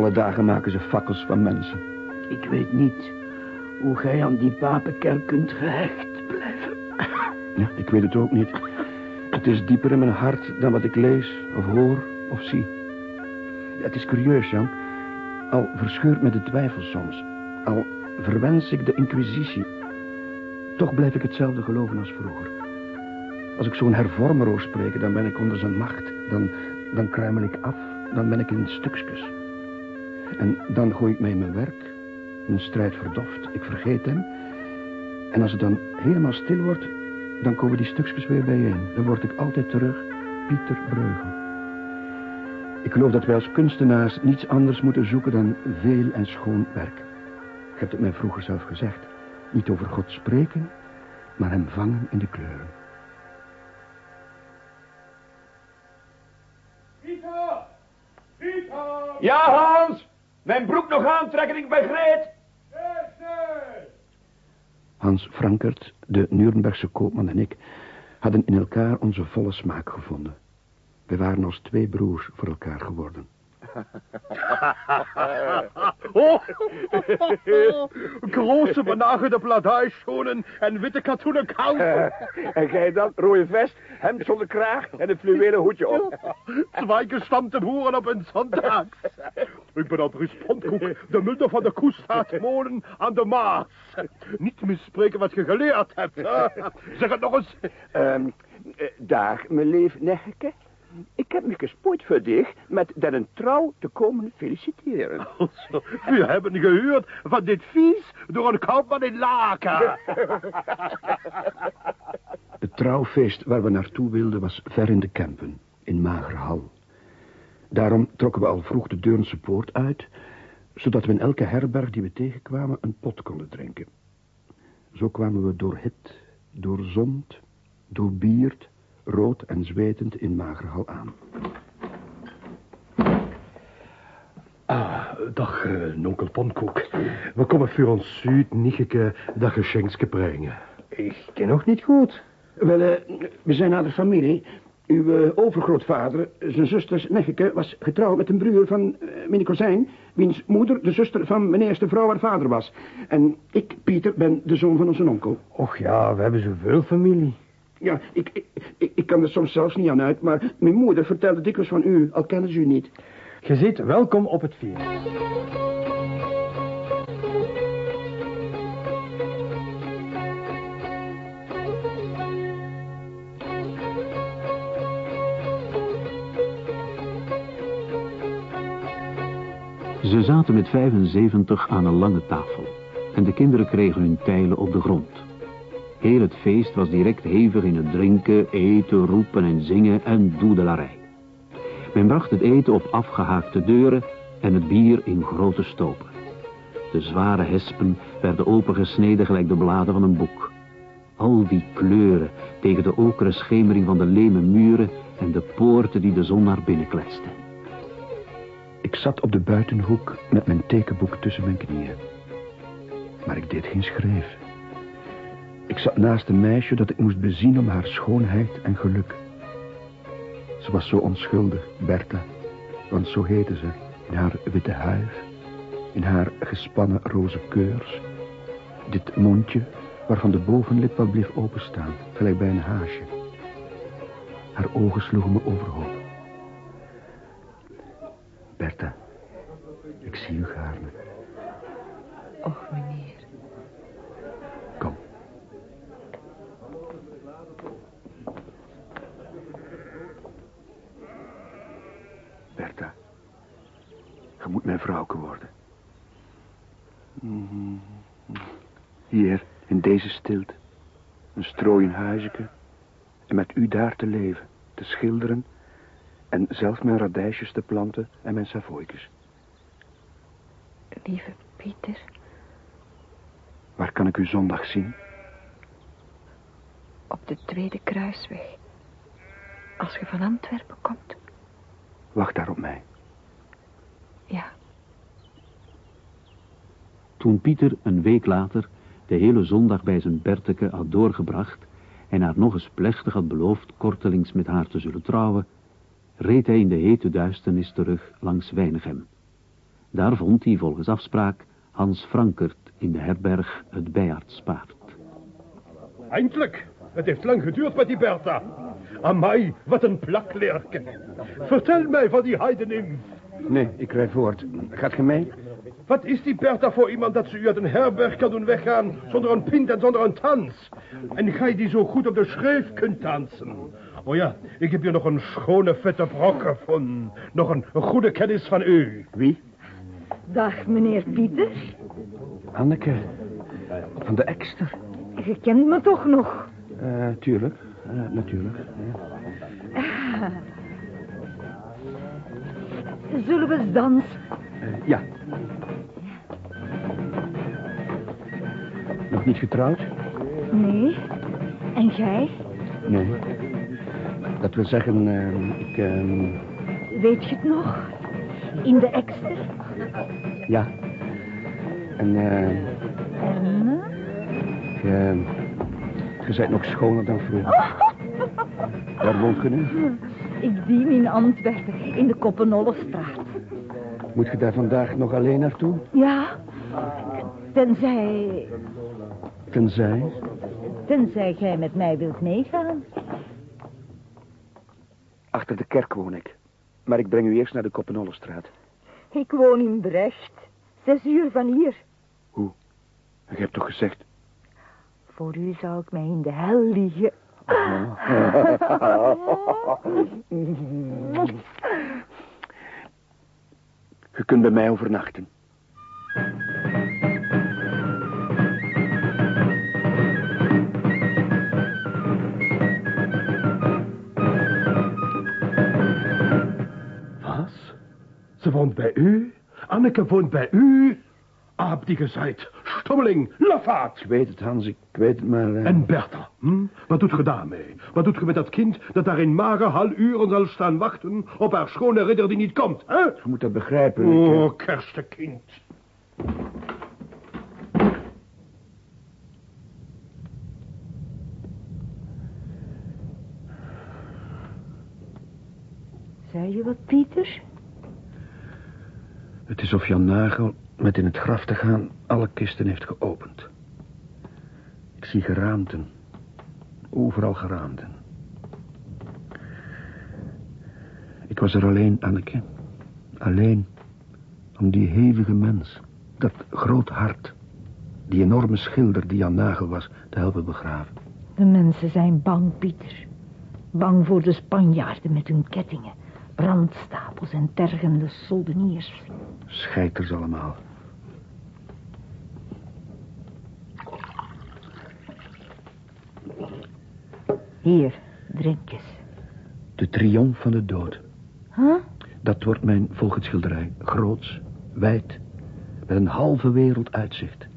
S3: Alle dagen maken ze fakkels van mensen.
S16: Ik weet niet hoe gij aan die papenkerk kunt gehecht blijven.
S3: Ja, ik weet het ook niet. Het is dieper in mijn hart dan wat ik lees of hoor of zie. Ja, het is curieus, Jan. Al verscheurt me de twijfel soms. Al verwens ik de inquisitie. Toch blijf ik hetzelfde geloven als vroeger. Als ik zo'n hervormer hoor spreken, dan ben ik onder zijn macht. Dan, dan kruimel ik af. Dan ben ik in stukjes. En dan gooi ik mij mijn werk. Mijn strijd verdoft. Ik vergeet hem. En als het dan helemaal stil wordt, dan komen die stukjes weer bijeen. Dan word ik altijd terug Pieter Breugel. Ik geloof dat wij als kunstenaars niets anders moeten zoeken dan veel en schoon werk. Ik heb het mij vroeger zelf gezegd. Niet over God spreken, maar hem vangen in de kleuren.
S13: Pieter! Pieter! Ja, Hans! Mijn broek nog aantrekken, ik ben.
S3: Hans Frankert, de Nurembergse koopman en ik hadden in elkaar onze volle smaak gevonden. We waren als twee broers voor elkaar geworden.
S4: Oh, grote benagerde pladuisschoenen en witte katoenen kousen.
S19: En jij dan, rode vest, hemd zonder kraag en een fluwelen hoedje op.
S4: Twee gestampte boeren op een zondag. Ik ben Andries Pontkoek, de mulder van de Koestaatmolen aan de Maas. Niet misspreken wat je geleerd hebt. Zeg het nog eens.
S19: Ehm, eh, dag, mijn lief neggeke. Ik heb me gespoord voor dich met den trouw te komen feliciteren.
S4: Also, we hebben gehoord van dit vies door een koopman in Laken.
S3: Het trouwfeest waar we naartoe wilden was ver in de Kempen, in Magerhal. Daarom trokken we al vroeg de Deurnse poort uit, zodat we in elke herberg die we tegenkwamen een pot konden drinken. Zo kwamen we door hit, door zond, door biert, rood en zwetend in Magerhal aan.
S16: Ah, dag, uh, nonkel Ponkoek. We komen voor ons Zuid Niggeke dat geschenkske brengen.
S20: Ik ken nog niet goed. Wel, eh, we zijn naar de familie. Uw eh, overgrootvader, zijn zusters Neggeke, was getrouwd met een broer van uh, meneer Kozijn, wiens moeder de zuster van mijn eerste vrouw haar vader was. En ik, Pieter, ben de zoon van onze onkel.
S16: Och ja, we hebben zoveel familie.
S20: Ja, ik, ik, ik, ik kan er soms zelfs niet aan uit, maar mijn moeder vertelde dikwijls van u, al kennen ze u niet.
S16: Je zit welkom op het vier.
S2: Ze zaten met 75 aan een lange tafel en de kinderen kregen hun pijlen op de grond. Heel het feest was direct hevig in het drinken, eten, roepen en zingen en doedelarij. Men bracht het eten op afgehaakte deuren en het bier in grote stopen. De zware hespen werden opengesneden gelijk de bladen van een boek. Al die kleuren tegen de okere schemering van de lemen muren en de poorten die de zon naar binnen kletste.
S3: Ik zat op de buitenhoek met mijn tekenboek tussen mijn knieën. Maar ik deed geen schreef. Ik zat naast een meisje dat ik moest bezien om haar schoonheid en geluk. Ze was zo onschuldig, Bertha, want zo heette ze, in haar witte huif, in haar gespannen roze keurs, dit mondje waarvan de bovenlip wel bleef openstaan, gelijk bij een haasje. Haar ogen sloegen me overhoop. Bertha, ik zie u gaarne.
S11: Och, meneer.
S3: Kom. Bertha, je moet mijn vrouwke worden. Hier, in deze stilte. Een strooien huisje. En met u daar te leven, te schilderen. En zelf mijn radijsjes te planten en mijn savoykes.
S11: Lieve Pieter,
S3: Waar kan ik u zondag zien?
S11: op de tweede kruisweg. Als je van Antwerpen komt,
S3: Wacht daar op mij.
S11: Ja.
S2: Toen Pieter een week later de hele zondag bij zijn Berteke had doorgebracht en haar nog eens plechtig had beloofd kortelings met haar te zullen trouwen, reed hij in de hete duisternis terug langs Weinigem. Daar vond hij volgens afspraak Hans Frankert in de herberg het bijaardspaard.
S4: Eindelijk. Het heeft lang geduurd met die Bertha. Amai, wat een plaklerken. Vertel mij van die heidenimf.
S20: Nee, ik rij voort. Gaat ge mee?
S4: Wat is die Bertha voor iemand dat ze u uit een herberg kan doen weggaan zonder een pint en zonder een dans? En gij die zo goed op de schreef kunt dansen. Oh ja, ik heb hier nog een schone vette brok gevonden. Nog een goede kennis van u.
S20: Wie?
S10: Dag, meneer Pieter.
S3: Anneke, van de ekster.
S10: Je kent me toch nog?
S3: Eh, tuurlijk, Eh, natuurlijk. ja.
S10: Ah. Zullen we eens dansen?
S3: Eh, ja. Nog niet getrouwd?
S10: Nee. En jij?
S3: Nee. Dat wil zeggen, eh, ik... ehm,
S10: Weet je het nog? In de ekster?
S3: ja. En eh,
S10: En?
S3: je, je bent nog schoner dan vroeger.
S10: Oh,
S3: Waar woont je nu?
S10: Ik dien in Antwerpen, in de Koppenollestraat.
S3: Moet je daar vandaag nog alleen naartoe?
S10: Ja, tenzij...
S3: Tenzij?
S10: Tenzij jij met mij wilt meegaan.
S16: Achter de kerk woon ik. Maar ik breng u eerst naar de Koppenollestraat.
S10: Ik woon in Brecht. Zes uur van hier.
S16: Hoe? Je hebt toch gezegd...
S10: Voor u zou ik mij in de hel liggen.
S16: Je kunt bij mij overnachten.
S4: Was? Ze woont bij u? Anneke woont bij u? Aap die gezeit, stommeling, lafaard.
S3: Ik weet het, Hans, ik weet het, maar... eh,
S4: En Bertha, hm? wat doet ge daarmee? Wat doet ge met dat kind dat daar in mager hal uren zal staan wachten op haar schone ridder die niet komt, hè?
S3: Je moet dat begrijpen. ik,
S4: Oh, kerstekind.
S10: Zei je wat, Pieter?
S3: Het is of Jan Nagel, met in het graf te gaan, alle kisten heeft geopend. Ik zie geraamten. Overal geraamten. Ik was er alleen, Anneke. Alleen. Om die hevige mens. Dat groot hart. Die enorme schilder die Jan Nagel was, te helpen begraven.
S10: De mensen zijn bang, Pieter. Bang voor de Spanjaarden met hun kettingen. Brandstapels en tergende soldeniers.
S3: Scheiters allemaal.
S10: Hier, drink eens.
S3: De triomf van de dood.
S10: Huh?
S3: Dat wordt mijn volgende Groots, wijd, met een halve wereld uitzicht.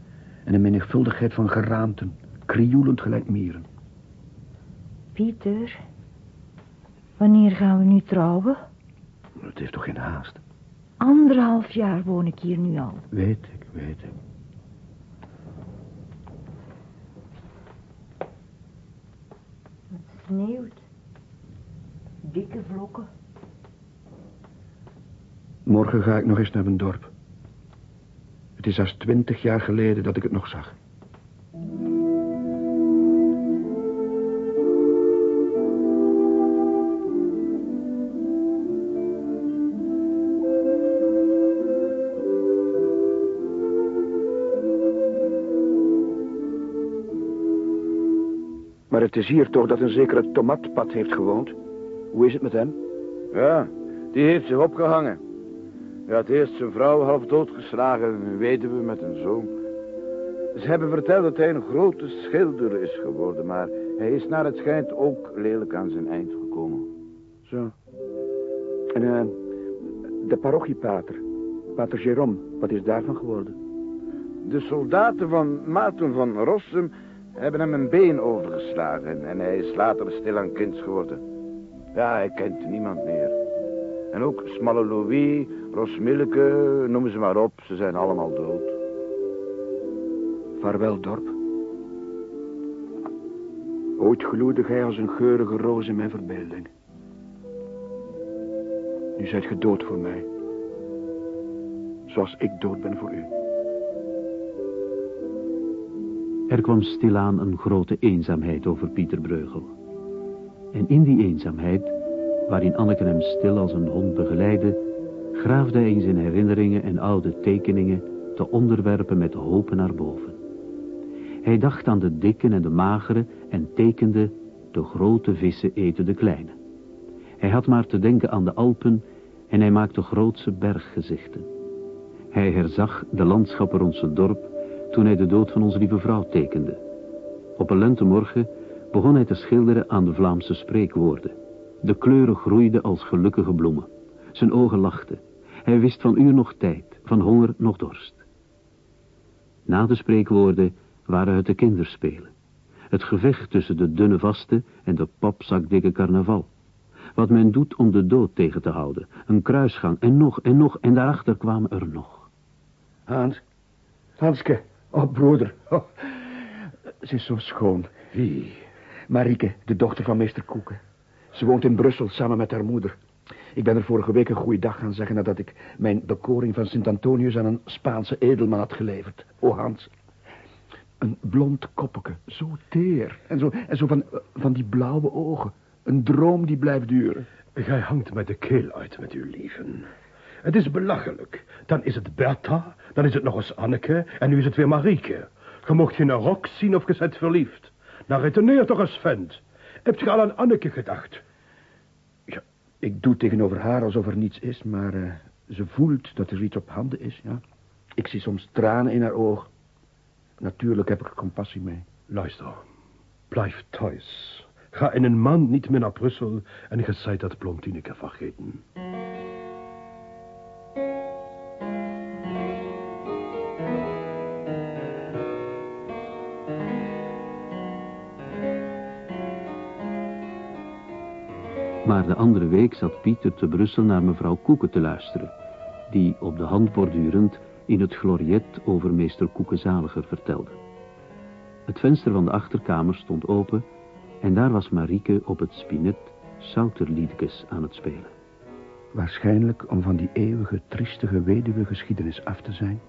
S3: En een menigvuldigheid van geraamten, krioelend gelijk mieren.
S10: Pieter, wanneer gaan we nu trouwen?
S3: Het heeft toch geen haast?
S10: Anderhalf jaar woon ik hier nu al.
S3: Weet ik, weet ik.
S10: Sneeuwt. Dikke vlokken.
S3: Morgen ga ik nog eens naar mijn dorp. Het is als twintig jaar geleden dat ik het nog zag.
S16: Maar het is hier toch dat een zekere tomatpad heeft gewoond. Hoe is het met hem?
S8: Ja, die heeft zich opgehangen. Hij had eerst zijn vrouw half doodgeslagen en een weduwe met een zoon. Ze hebben verteld dat hij een grote schilder is geworden, maar hij is naar het schijnt ook lelijk aan zijn eind gekomen.
S16: Zo. En eh, de parochiepater, pater Jérôme, wat is daarvan geworden?
S8: De soldaten van Maarten van Rossum hebben hem een been overgeslagen en hij is later stilaan kind geworden. Ja, hij kent niemand meer. En ook Smalle Louis, Rosmilleke, noem ze maar op, ze zijn allemaal dood.
S16: Vaarwel, dorp. Ooit gloeide gij als een geurige roos in mijn verbeelding. Nu zijt ge dood voor mij. Zoals ik dood ben voor u.
S2: Er kwam stilaan een grote eenzaamheid over Pieter Breugel. En in die eenzaamheid, waarin Anneke hem stil als een hond begeleidde, graafde hij in zijn herinneringen en oude tekeningen de onderwerpen met hopen naar boven. Hij dacht aan de dikke en de magere en tekende de grote vissen eten de kleine. Hij had maar te denken aan de Alpen en hij maakte grootse berggezichten. Hij herzag de landschappen rond zijn dorp toen hij de dood van onze lieve vrouw tekende. Op een lentemorgen begon hij te schilderen aan de Vlaamse spreekwoorden. De kleuren groeiden als gelukkige bloemen. Zijn ogen lachten. Hij wist van uur nog tijd, van honger nog dorst. Na de spreekwoorden waren het de kinderspelen. Het gevecht tussen de dunne vaste en de papzakdikke carnaval. Wat men doet om de dood tegen te houden. Een kruisgang en nog en nog en daarachter kwamen er nog.
S16: Hans. Hanske. Oh, broeder. Oh. Ze is zo schoon.
S3: Wie?
S16: Marieke, de dochter van meester Koeken.
S3: Ze woont in Brussel samen met haar moeder. Ik ben er vorige week een goede dag gaan zeggen nadat ik mijn bekoring van Sint-Antonius aan een Spaanse edelman had geleverd. O Hans, een blond koppeke, zo teer en zo, en zo van, van die blauwe ogen. Een droom die blijft duren.
S4: Gij hangt met de keel uit met uw lieven. Het is belachelijk. Dan is het Bertha, dan is het nog eens Anneke en nu is het weer Marieke. Je mocht geen rok zien of je bent verliefd. Nou reteneer toch eens, vent. Hebt je al aan Anneke gedacht?
S3: Ja, ik doe tegenover haar alsof er niets is, maar uh, ze voelt dat er iets op handen is, ja. Ik zie soms tranen in haar oog. Natuurlijk heb ik er compassie mee.
S4: Luister, blijf thuis. Ga in een maand niet meer naar Brussel en je zijt dat blondineke vergeten.
S2: Maar de andere week zat Pieter te Brussel naar mevrouw Koeken te luisteren, die op de hand bordurend in het gloriet over meester Koekenzaliger vertelde. Het venster van de achterkamer stond open en daar was Marieke op het spinet Souterliedkes aan het spelen.
S3: Waarschijnlijk om van die eeuwige, triestige weduwe geschiedenis af te zijn.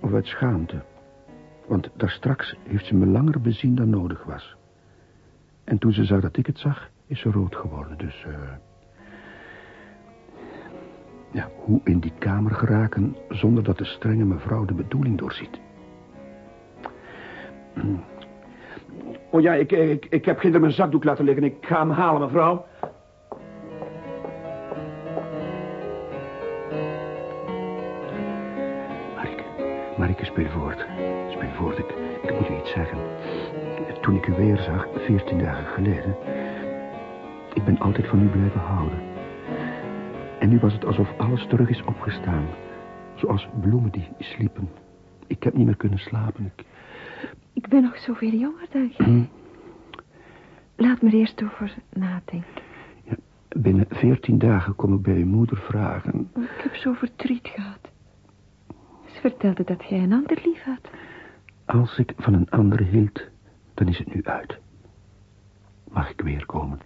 S3: Of uit schaamte. Want daar straks heeft ze me langer bezien dan nodig was. En toen ze zag dat ik het zag, is ze rood geworden. Dus, uh... Ja, hoe in die kamer geraken zonder dat de strenge mevrouw de bedoeling doorziet. Hm. Oh ja, ik, ik, ik heb gisteren mijn zakdoek laten liggen. Ik ga hem halen, mevrouw. Marike, Marike, speel voort. Speel voort. Ik, ik moet u iets zeggen. Toen ik u weer zag, veertien dagen geleden... Ik ben altijd van u blijven houden. En nu was het alsof alles terug is opgestaan. Zoals bloemen die sliepen. Ik heb niet meer kunnen slapen. Ik,
S11: ik ben nog zoveel jonger dan jij. Hm. Laat me er eerst over nadenken.
S3: Ja, binnen veertien dagen kom ik bij uw moeder vragen.
S11: Ik heb zo verdriet gehad. Ze vertelde dat jij een ander lief had.
S3: Als ik van een ander hield, dan is het nu uit. Mag ik weer komen?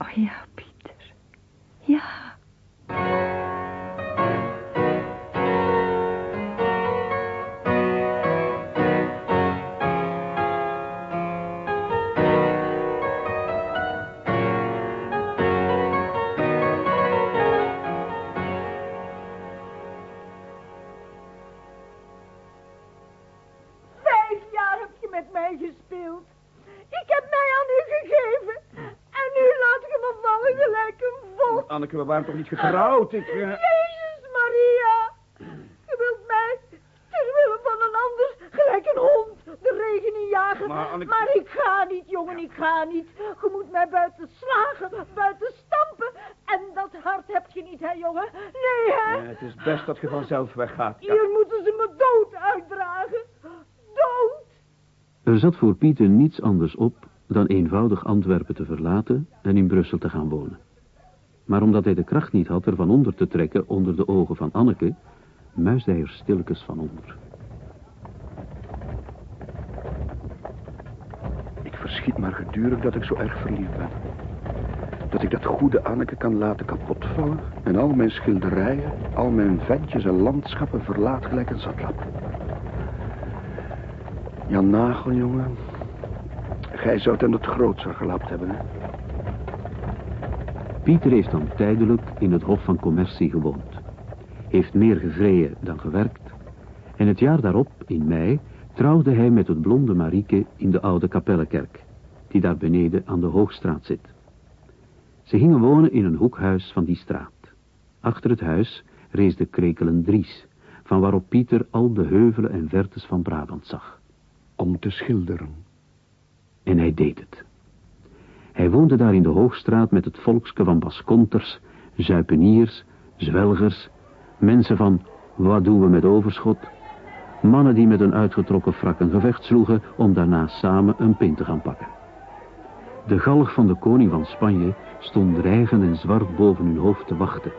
S11: Oh ja, Pieter. Ja.
S3: Anneke, we waren toch niet getrouwd? Ik, uh...
S10: Jezus Maria! Je wilt mij terwille van een ander gelijk een hond de regen injagen. Maar, Anneke... maar ik ga niet, jongen, ik ga niet. Je moet mij buiten slagen, buiten stampen. En dat hart heb je niet, hè, jongen? Nee, hè?
S3: Ja, het is best dat je vanzelf weggaat.
S10: Ja. Hier moeten ze me dood uitdragen. Dood!
S2: Er zat voor Pieter niets anders op dan eenvoudig Antwerpen te verlaten en in Brussel te gaan wonen. Maar omdat hij de kracht niet had ervan onder te trekken onder de ogen van Anneke, muisde hij er stilletjes van onder.
S3: Ik verschiet maar gedurig dat ik zo erg verliefd ben. Dat ik dat goede Anneke kan laten kapotvallen en al mijn schilderijen, al mijn ventjes en landschappen verlaat gelijk een zatlap. Jan Nagel, jongen. Gij zou het in het grootste gelapt hebben, hè?
S2: Pieter heeft dan tijdelijk in het Hof van Commercie gewoond. Heeft meer gevreden dan gewerkt. En het jaar daarop, in mei, trouwde hij met het blonde Marieke in de oude Kapellenkerk, die daar beneden aan de Hoogstraat zit. Ze gingen wonen in een hoekhuis van die straat. Achter het huis rees de Krekelen Dries, van waarop Pieter al de heuvelen en vertes van Brabant zag.
S3: Om te schilderen.
S2: En hij deed het. Hij woonde daar in de Hoogstraat met het volkske van baskonters, zuipeniers, zwelgers, mensen van wat doen we met overschot, mannen die met een uitgetrokken frak een gevecht sloegen om daarna samen een pint te gaan pakken. De galg van de koning van Spanje stond dreigend en zwart boven hun hoofd te wachten,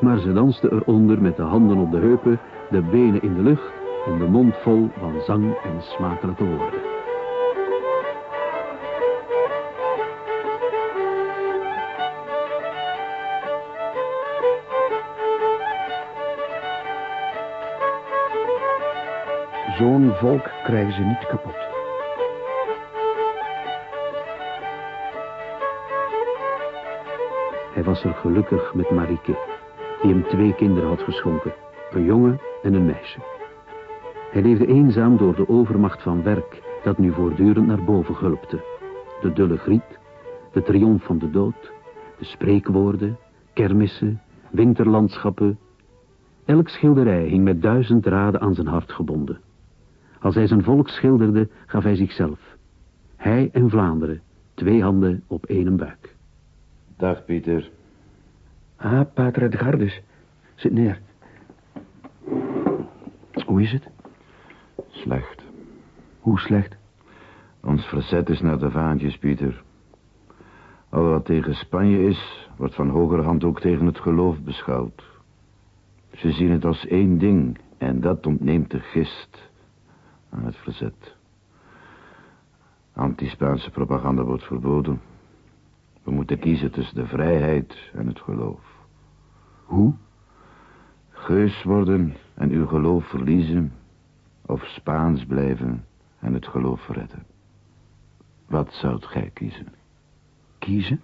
S2: maar ze dansten eronder met de handen op de heupen, de benen in de lucht en de mond vol van zang en smakelijke woorden.
S3: Zo'n volk krijgen ze niet kapot.
S2: Hij was er gelukkig met Marieke, die hem twee kinderen had geschonken. Een jongen en een meisje. Hij leefde eenzaam door de overmacht van werk dat nu voortdurend naar boven gulpte. De dulle griet, de triomf van de dood, de spreekwoorden, kermissen, winterlandschappen. Elk schilderij hing met duizend draden aan zijn hart gebonden. Als hij zijn volk schilderde, gaf hij zichzelf. Hij en Vlaanderen, twee handen op één buik.
S17: Dag, Pieter.
S3: Ah, pater Edgardus. Zit neer. Hoe is het?
S17: Slecht.
S3: Hoe slecht?
S17: Ons verzet is naar de vaantjes, Pieter. Al wat tegen Spanje is, wordt van hogerhand ook tegen het geloof beschouwd. Ze zien het als één ding en dat ontneemt de gist aan het verzet. Anti-Spaanse propaganda wordt verboden. We moeten kiezen tussen de vrijheid en het geloof.
S3: Hoe?
S17: Geus worden en uw geloof verliezen, of Spaans blijven en het geloof redden. Wat zoudt gij kiezen?
S3: Kiezen?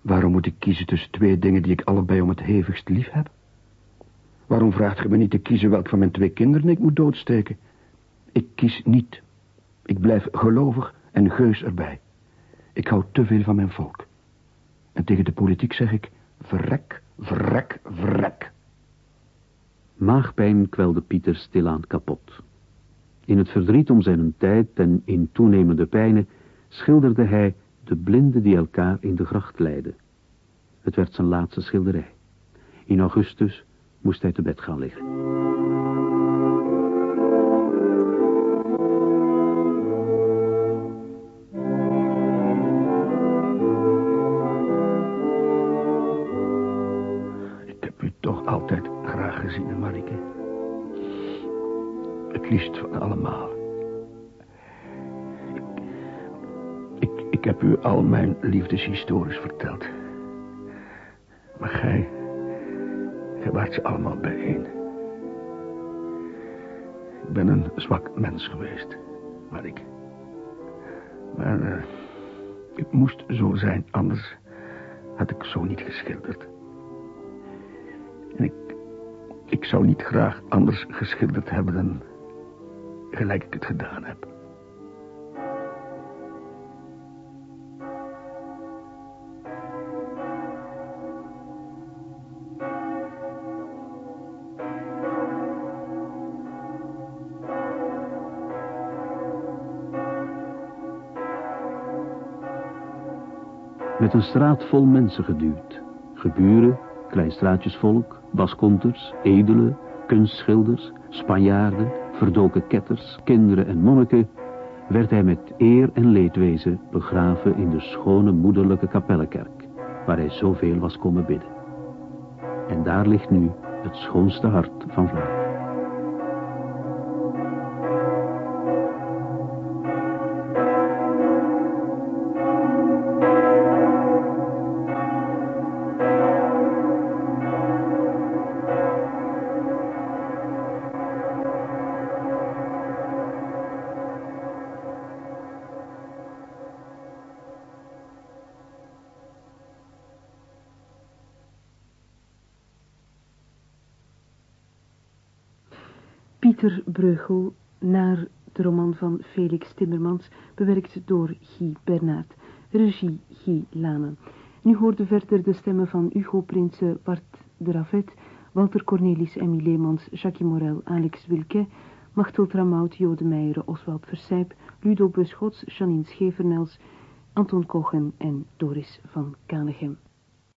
S3: Waarom moet ik kiezen tussen twee dingen die ik allebei om het hevigst lief heb? Waarom vraagt ge me niet te kiezen welk van mijn twee kinderen ik moet doodsteken? Ik kies niet. Ik blijf gelovig en geus erbij. Ik hou te veel van mijn volk. En tegen de politiek zeg ik, verrek, verrek, verrek.
S2: Maagpijn kwelde Pieter stilaan kapot. In het verdriet om zijn tijd en in toenemende pijnen schilderde hij de blinden die elkaar in de gracht leidden. Het werd zijn laatste schilderij. In augustus moest hij te bed gaan liggen.
S3: Gezien, Marike. Het liefst van allemaal. Ik, ik, heb u al mijn liefdeshistories verteld. Maar gij, gij waart ze allemaal bijeen. Ik ben een zwak mens geweest, maar ik... Maar eh, het moest zo zijn, anders had ik zo niet geschilderd. Ik zou niet graag anders geschilderd hebben dan gelijk ik het gedaan heb.
S2: Met een straat vol mensen geduwd. Geburen, kleinstraatjesvolk, baskonters, edelen, kunstschilders, Spanjaarden, verdoken ketters, kinderen en monniken, werd hij met eer en leedwezen begraven in de schone moederlijke kapellenkerk, waar hij zoveel was komen bidden. En daar ligt nu het schoonste hart van Vlaanderen.
S1: Naar de roman van Felix Timmermans, bewerkt door Guy Bernard, regie Guy Lane. Nu hoorde verder de stemmen van Hugo Prinsen, Bart de Ravet, Walter Cornelis, Emmy Leemans, Jackie Morel, Alex Wilke, Machteld Ramout, Jode Meijeren, Oswald Versijp, Ludo Beschots, Janine Schevernels, Anton Kochen en Doris van Kanegem.